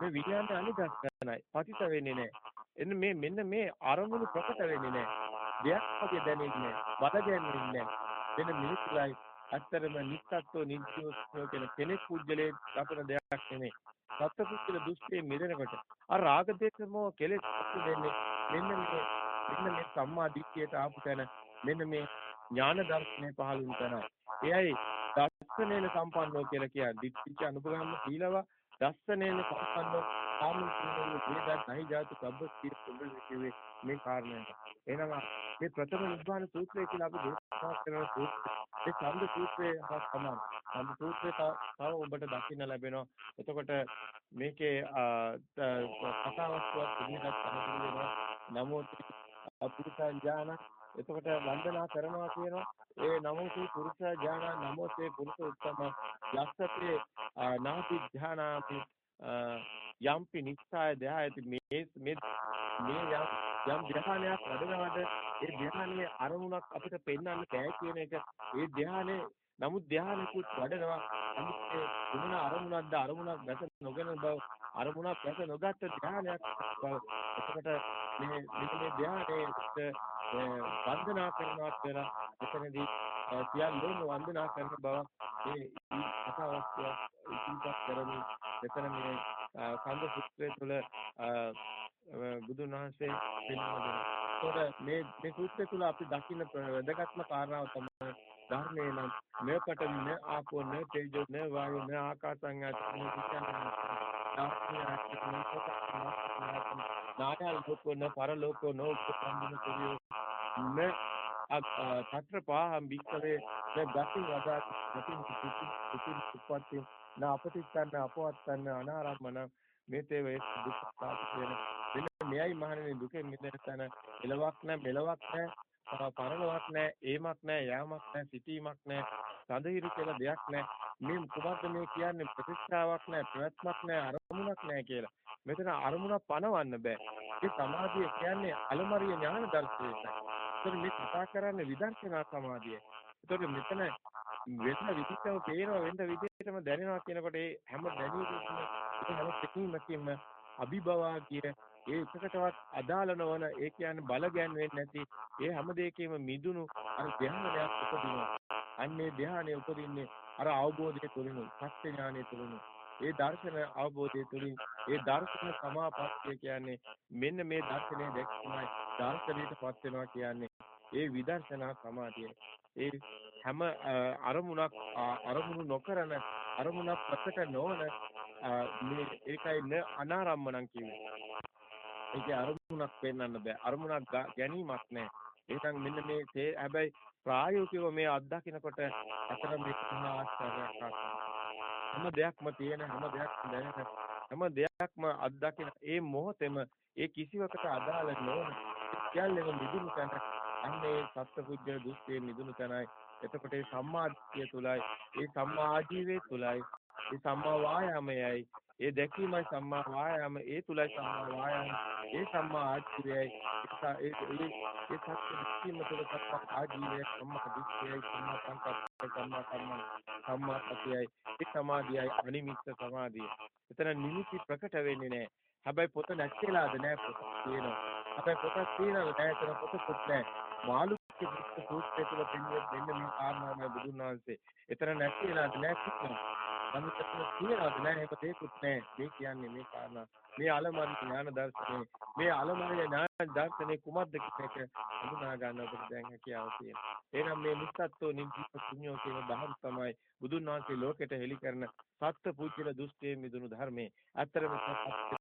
මේ විඥාන අනිදස්සනයි. පතිත වෙන්නේ නැහැ. එන්න මේ මෙන්න මේ අරමුණු ප්‍රකට වෙන්නේ නැහැ. දෙයක් වගේ දැනෙන්නේ නැහැ. බඩ ගැන්වෙන්නේ නැහැ. වෙන මිනිස්සුයි අත්‍තරම නිස්සත්ව නිත්‍යෝ කියන කෙනෙක් පුජ්‍යලේ අපන දෙයක් නෙමෙයි. සත්පුද්ගල දෘෂ්ටියේ මිදෙනකොට අර රාග දේශමෝ කෙලෙස් දෙන්නේ මෙන්න මේ මෙන්න මේ සම්මා දිට්ඨියට ආපු තැන මෙන්න මේ ඥාන දර්ශනය පහළ වුණ තැනයි. එයයි දස්සනේන සම්පන්නෝ කියලා කියන්නේ. දිට්ඨිච අනුපගම්ම සීලව දස්සනේන සම්පන්නෝ ආමිෂීනෝ වේදත් නැහි ජාතු කබ්බ කීර කුඹල කිව්වේ මේ කාරණයට. එහෙනම් මේ ප්‍රථම නිබ්බාන සූත්‍රය කියලා අපි දේශනා කරන සූත්‍රය. ඒ ඡන්ද සූත්‍රයේ හා සමාන. ඡන්ද සූත්‍රය තව ඔබට දකින්න ලැබෙනවා. එතකොට මේකේ කතාවස්තුවක් විදිහට තමයි වෙනවා. නමෝ පුරුෂ එතකොට වන්දනා කරනවා කියනවා ඒ නමෝසේ පුරුෂ ඥාන නමෝසේ පුරුෂ උත්තම යස්සතේ නාති ඥානාපි යම්පි නිස්සය දහයති මේ මේ මේ යම් යම් ධ්‍යානයක් වැඩනවාද ඒ ධ්‍යානයේ අරමුණක් අපිට පෙන්වන්න බෑ කියන එක. ඒ ධ්‍යානයේ නමුත් ධ්‍යානෙකුත් වඩනවා. නමුත් ඒ කුමන අරමුණක්ද අරමුණක් දැක නොගෙන බව අරමුණක් දැක නොගත්ත ධ්‍යානයක් බව එතකොට මේ මේ ධ්‍යානයේ වන්දනා කරනවා කියලා එතනදී සියල්ලම වන්දනා කරන බව මේ අසවස්ය ඉතිපත් කරමින් මෙතන මේ කන්ද සූත්‍රය තුළ බුදුන් වහන්සේ පෙන්වන දෙනවා. මේ මේ සූත්‍රය තුළ අපි දකින්න වැදගත්ම කාරණාව තමයි ධර්මයේ නම් මේකට න ආපෝ න තේජෝ න වායෝ න ආකාසං ආත්මන විඥාන නායල් ලෝකෝ න පරලෝකෝ න උපසම්බුන කුරියෝ න తත්‍රපාහම් භික්ඛවේ න ගති වදා ගති කුති කුති උපපත්ති න අපතිත්තන්න අපවත්තන්න අනාරම්මන මේතේ වේ දුක් සාපිත වෙන වෙන මෙයයි මහණෙනි දුකෙන් මිදෙන තැන එලවක් නැ මෙලවක් නැ පරලොවක් නැහැ, ඒමක් නැහැ, යාමක් නැහැ, සිටීමක් නැහැ, සඳහිරු කියලා දෙයක් නැහැ. මේ කුමක්ද මේ කියන්නේ ප්‍රතිස්ථාවක් නැහැ, ප්‍රවත්මක් නැහැ, අරමුණක් නැහැ කියලා. මෙතන අරමුණක් පනවන්න බෑ. ඒ සමාධිය කියන්නේ අලමරිය ඥාන දර්ශනයයි. ඒතර මේ කතා කරන්නේ විදර්ශනා සමාධිය. ඒතර මෙතන වෙන විදිහටම පේනවා වෙන විදිහටම දැනෙනවා කියනකොට ඒ හැම දැනීමකින්ම හැම පිටීමකින්ම අභිභවා කිය ඒ එකකටවත් අදාළ නොවන ඒ කියන්නේ බල ගැන්වෙන්නේ නැති ඒ හැම දෙයකම මිදුණු අර ධ්‍යානයක් උපදිනවා. අන්නේ ධ්‍යානය උපදින්නේ අර අවබෝධය තුළින්, සත්‍ය ඥානය තුළින්. ඒ දර්ශන අවබෝධය තුළින් ඒ දර්ශන සමාපත්තිය කියන්නේ මෙන්න මේ දර්ශනය දැක්කමයි දර්ශනයටපත් වෙනවා කියන්නේ. ඒ විදර්ශනා සමාධිය. ඒ හැම අරමුණක් අරමුණු නොකරන අරමුණක් ප්‍රකට නොවන මේ ඒකයි න අනාරම්මණම් කියන්නේ. ඒකේ අරමුණක් පෙන්වන්න බෑ. අරමුණක් ගැනීමක් නෑ. එහෙනම් මෙන්න මේ තේ හැබැයි ප්‍රායෝගිකව මේ අත්දකින්නකොට අතර මේ මහා ආශ්චර්යයක් හැම දෙයක්ම තියෙන හැම දෙයක්ම දැනෙන හැම දෙයක්ම අත්දකින ඒ මොහොතේම ඒ කිසිවකට අදාළ නොවන සියල්ලම මිදුණු තැන අන්නේ සත්පුජ්‍ය දුස්සේ මිදුණු තැනයි. එතකොට ඒ සම්මාදිය තුලයි ඒ සම්මා ආජීවයේ තුලයි ඒ සම්මා වායාමයයි ඒ දැකීමයි සම්මා වායාම ඒ තුලයි සම්මා වායාම ඒ සම්මා ආජීවයයි ඒ ඒ ඒ සත්‍ය දැකීම තුළ සම්මා ආජීවය සම්මා දිට්ඨියයි සම්මා සංකප්පය සම්මා සම්මා සම්මා සතියයි ඒ සමාධියයි අනිමිත්ත සමාධිය එතන නිමිති ප්‍රකට වෙන්නේ නැහැ හැබැයි පොත නැතිලාද නැහැ පොත තියෙනවා. හැබැයි පොතක් තියෙනවද නැහැ එතන පොතකුත් නැහැ මාළුක්‍ය සූත්‍රය තුළ දෙන්නේ දෙන්න මේ කාරණාවයි බුදුන් වහන්සේ. එතන නැතිලාද නැහැ කිව්වා නමුත් එතන තියනවාද නෑ ඒක දෙයක්වත් නෑ. මේ කියන්නේ මේ කාරණා. මේ අලමරි ඥාන දර්ශනේ මේ අලමරි ඥාන දර්ශනේ කුමක්ද කියන එක හඳුනා ගන්න අපිට දැන් හැකියාව තියෙනවා. එහෙනම් මේ නිස්සත්ත්ව නිජීව ශුන්‍යෝ කියන ධර්ම තමයි බුදුන් වහන්සේ ලෝකෙට හෙළි කරන සත්‍ය පූජ්‍යල දුෂ්ටේ මිදුණු ධර්මයේ. අත්‍තරම සත්‍ය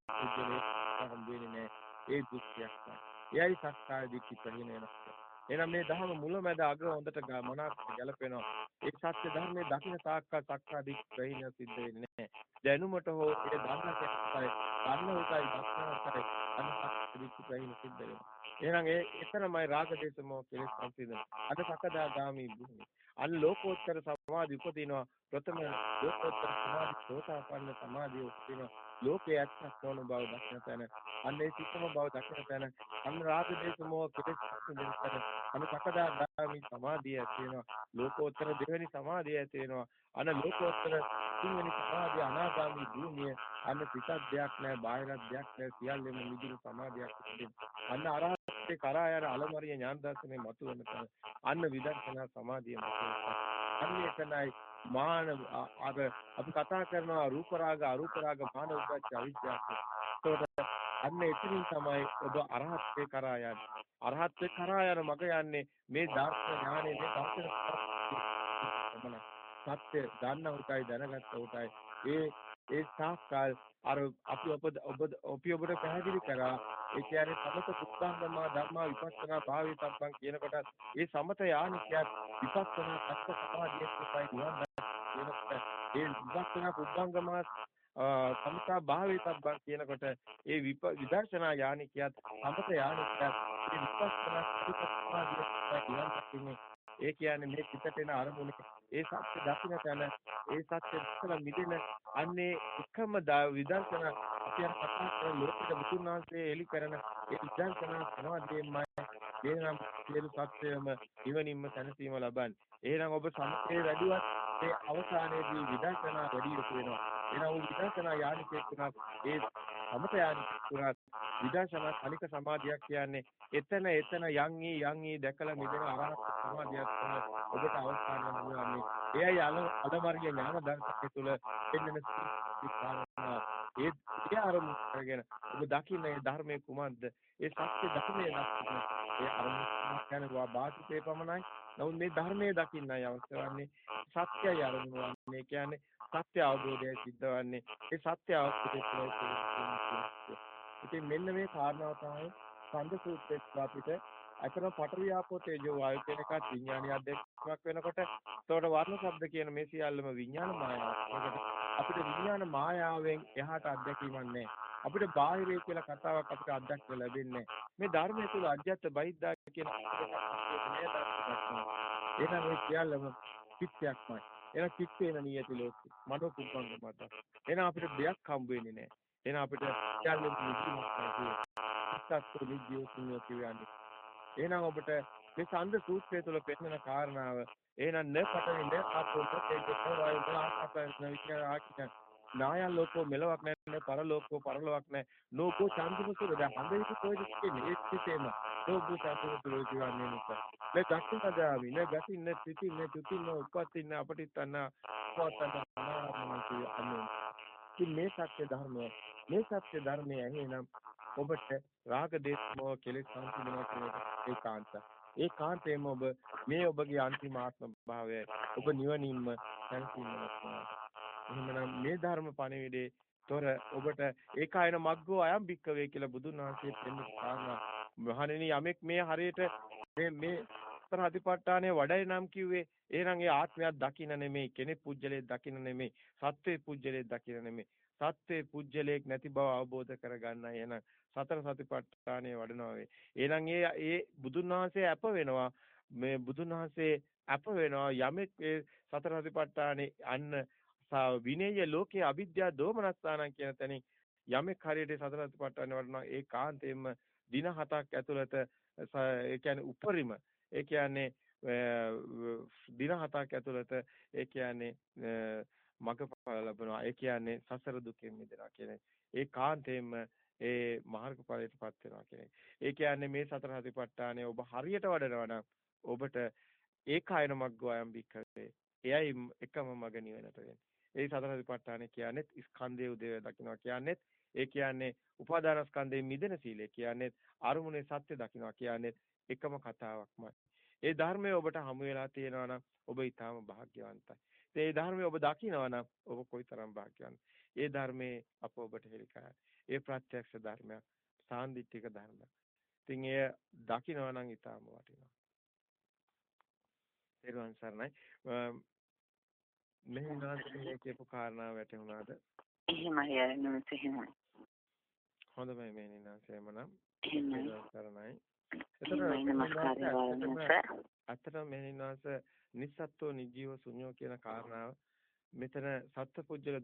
පූජ්‍යලේ හම් වෙන්නේ නෑ. ඒ දුක්ඛයක් තමයි එයයි සක්කාය දිට්ඨි ප්‍රහීන වෙනවා එහෙනම් මේ ධර්ම මුලමැද අග හොඳට මනස ගැලපෙනවා. ඒ සත්‍ය ධර්මයේ දකින්න තාක්කල් සක්කාදික් ප්‍රහීන සිද්ධ වෙන්නේ නැහැ. දැනුමට හෝ ඒ දන්න කෙනාටයි දන්න උටයි දක්නටයි අනිත් ප්‍රහීන සිද්ධ වෙනවා. එහෙනම් ඒ එතරම්මයි රාග දේශ මොහ කෙලෙස් සංසිඳන. අද සකදාගාමි භූමිය. අන්න ලෝකෝත්තර සමාධි උපදිනවා. ප්‍රථම ලෝකෝත්තර සමාධි සෝතාපන්න සමාධිය උපදිනවා. ලෝකයේ ඇත්තක් නොවන බව දක්න තැන අන්න ඒ සිතම බව දක්න තැන අන්න රාග දේශ මොහ කෙලෙස් සංසිඳන තැන අන්න සකදාගාමි සමාධිය ඇති වෙනවා. ලෝකෝත්තර දෙවෙනි සමාධිය ඇති වෙනවා. අන්න ලෝකෝත්තර තුන්වෙනි සමාධිය අනාගාමි භූමිය අන්න පිටක් දෙයක් නැහැ බාහිරක් දෙයක් නැහැ සියල්ලම මිදුණු සමාධියක් තිබෙනවා. අන්න අරහ ඒ කරා යන අලමරිය ඥාන දර්ශනේ මතුවෙන තැන අන්න විදර්ශනා සමාධිය මතුවෙන අන්න එතනයි මාන අර අපි කතා කරනවා රූප රාග අරූප රාග මාන උද්දච්ච අවිද්‍යාව. ඒකට අන්න එතනින් තමයි ඔබ අරහත්ත්වේ කරා යන්නේ. අරහත්ත්වේ කරා යන මග යන්නේ මේ දර්ශන ඥානෙ මේ දර්ශන සත්‍ය දන්න උටයි දැනගත්ත උටයි ඒ ඒ සාකල් අර අපි ඔබ ඔබ අපි ඔබට පැහැදිලි කරා ඒ කියන්නේ සමත පුත්තංගමා ධර්මා විපස්සනා භාවිතබ්බං කියනකොට ඒ සමත යානිකයත් විපස්සනා සත්‍ය සමාධිය කුසයි නිවන් කියනකොට ඒ විපස්සනා පුත්තංගමා සමතා භාවිතබ්බං කියනකොට ඒ විදර්ශනා යානිකයත් සමත යානිකයත් ඒ විපස්සනා සත්‍ය සමාධිය කුසයි නිවන් දකින්නේ ඒ කියන්නේ මේ පිටට එන අරමුණේ ඒ සත්‍ය දකින්න තැන ඒ සත්‍ය ඉස්සලා මිදෙන අන්නේ එකම විදර්ශනා අපි අර කතා කරන ලෝකෙට බුදුන් වහන්සේ එලි කරන ඒ විදර්ශනා සමාධියෙන්මයි එහෙනම් සියලු සත්‍යයම නිවනින්ම සැනසීම ලබන්නේ. එහෙනම් ඔබ සමතේ වැඩිවත් ඒ අවසානයේදී විදර්ශනා වැඩි යුතු වෙනවා. එහෙනම් විදර්ශනා යානිකෙක් වුණා ඒ සමත යානිකෙක් වුණා විදර්ශනා කනික සමාධියක් කියන්නේ එතන එතන යන් ඊ යන් ඊ දැකලා මිදෙන අරහත් සමාධියක් තමයි ඔබට අවස්ථාවක් ලැබෙන්නේ. එයයි අලමර්ග ඥාන දර්ශනය තුළ පෙන්වන කාරණා. ඒ ඒ අරමුණ කරගෙන ඔබ දකින්න ඒ ධර්මයේ කුමක්ද? ඒ සත්‍ය ධර්මයේ දකින්න. ඒ අරමුණ කියන්නේ වාසිතේ පමණයි. නමුත් මේ ධර්මයේ දකින්නයි අවශ්‍ය වන්නේ. සත්‍යය අරමුණ වන්නේ කියන්නේ සත්‍ය අවබෝධය සිද්ධ වන්නේ. ඒ සත්‍ය අවබෝධය ඉතින් මෙන්න මේ කාරණාව තමයි ස්කන්ධ සූත්‍රයේ අපිට අතන පඨවි ආපෝ තේජෝ වායු කියන එකත් විඥානීය අධ්‍යක්ෂණයක් වෙනකොට එතකොට වර්ණ ශබ්ද කියන මේ සියල්ලම විඥාන මායාවක්. අපිට විඥාන මායාවෙන් එහාට අත්දැකීමක් නැහැ. අපිට බාහිරය කියලා කතාවක් අපිට අත්දැක ලැබෙන්නේ මේ ධර්මයේ තුල අජ්‍යත් බයිද්දා කියන එහෙනම් මේ සියල්ලම පිට්‍යක්මයි. එහෙනම් පිට්‍යේන නියති ලෝකෙ. මනෝ කුම්භංග මත. එහෙනම් අපිට දෙයක් හම්බ වෙන්නේ නැහැ. එහෙනම් අපිට කියන්නේ නිදිමත සත්‍ය නිදියෝ කුණියෝ කියන්නේ. එහෙනම් ඔබට මේ සඳ සූත්‍රය තුළ පෙන්වන කාරණාව එහෙනම් න පටවි න ආපෝ තේජෝ වායු ආකාශන විඥාන ආකින නායන් ලෝකෝ මෙලවක් නැහැ පරලෝකෝ පරලොවක් නැහැ නෝකෝ චන්දිමසුර දැන් හඳේක කොයිද කියන්නේ ඒ සිතේම නෝකෝ චන්දිමසුර කියන්නේ නිසා මේ දක්ෂිනදාවි නේ ගතින් නේ සිතින් නේ තුතින් නේ උප්පත්තින් නේ අපටිත්තන පවත්තන අනාරමණති අන්නේ ඉතින් මේ සත්‍ය ධර්මය මේ සත්‍ය ධර්මය ඇහෙනම් ඔබට රාග දේශ මොහ කෙලෙස් සංසිඳනවා කියන ඒකාන්ත. ඒකාන්තයෙන්ම ඔබ මේ ඔබගේ අන්තිම ආත්ම භාවය ඔබ නිවනින්ම සංසිඳනවා. එහෙමනම් මේ ධර්ම පණිවිඩේ තොර ඔබට ඒකායන මග්ගෝ අයම් භික්කවේ කියලා බුදුන් වහන්සේ දෙන්න කාරණා. මහණෙනි යමෙක් මේ හරියට මේ මේ සතර හතිපට්ඨානය වඩයි නම් කිව්වේ එහෙනම් ඒ ආත්මයක් දකින්න නෙමෙයි කෙනෙක් පුජ්‍යලයක් දකින්න නෙමෙයි සත්වේ පුජ්‍යලයක් දකින්න නෙමෙයි. සත්වේ පුජ්‍යලයක් නැති බව අවබෝධ කරගන්නයි එහෙනම් සතර සතිපට්ඨානය වඩනවා වේ. එහෙනම් ඒ ඒ බුදුන් වහන්සේ අප වෙනවා මේ බුදුන් වහන්සේ අප වෙනවා යමෙක් ඒ සතර සතිපට්ඨානේ අන්න විනේය ලෝකයේ අවිද්‍යාව දෝමනස්ථානං කියන තැනින් යමෙක් හරියට සතර සතිපට්ඨාන වඩනවා ඒ කාන්තේම දින හතක් ඇතුළත ඒ කියන්නේ උපරිම ඒ කියන්නේ දින හතක් ඇතුළත ඒ කියන්නේ මගපල ලැබෙනවා. ඒ කියන්නේ සසර දුකෙන් මිදෙනවා කියන්නේ. ඒ කාන්තේම ඒ මාර්ගඵලයටපත් වෙනවා කියන්නේ. ඒ කියන්නේ මේ සතර සතිපට්ඨානය ඔබ හරියට වඩනවා නම් ඔබට ඒකායන මග්ගෝයම් භික්ඛවේ. එයයි එකම මග නිවනට වෙන්නේ. ඒ සතර සතිපට්ඨානය කියන්නේ ස්කන්ධයේ උදේ දකින්නවා කියන්නේ ඒ කියන්නේ උපාදානස්කන්ධයෙන් මිදෙන සීලය කියන්නේ අරුමුණේ සත්‍ය දකින්නවා කියන්නේ එකම කතාවක්මයි. ඒ ධර්මය ඔබට හමු වෙලා තියෙනවා නම් ඔබ ඊටාම භාග්‍යවන්තයි. ඒ ධර්මය ඔබ දකිනවා නම් ඔබ කොයිතරම් භාග්‍යවන්තයි. ඒ ධර්මයේ අප ඔබට හෙළි කරන්නේ. ඒ ප්‍රත්‍යක්ෂ ධර්මයක්, සාන්දිටික ධර්මයක්. ඉතින් එය දකිනවා නම් ඊටාම වටිනවා. තෙරුවන් සරණයි. මෙහෙම නාන්දේ කියපු කාරණාව වැටහුණාද? එහෙමයි අරනොත් එහෙමයි. හොඳයි ආසෙමනම්. එහෙමයි. සරණයි. අතට මෙහෙණින් වාස නිස්සත්ත්ව නිජීව ශුන්‍යෝ කියන කාරණාව මෙතන සත්පුජ්‍යල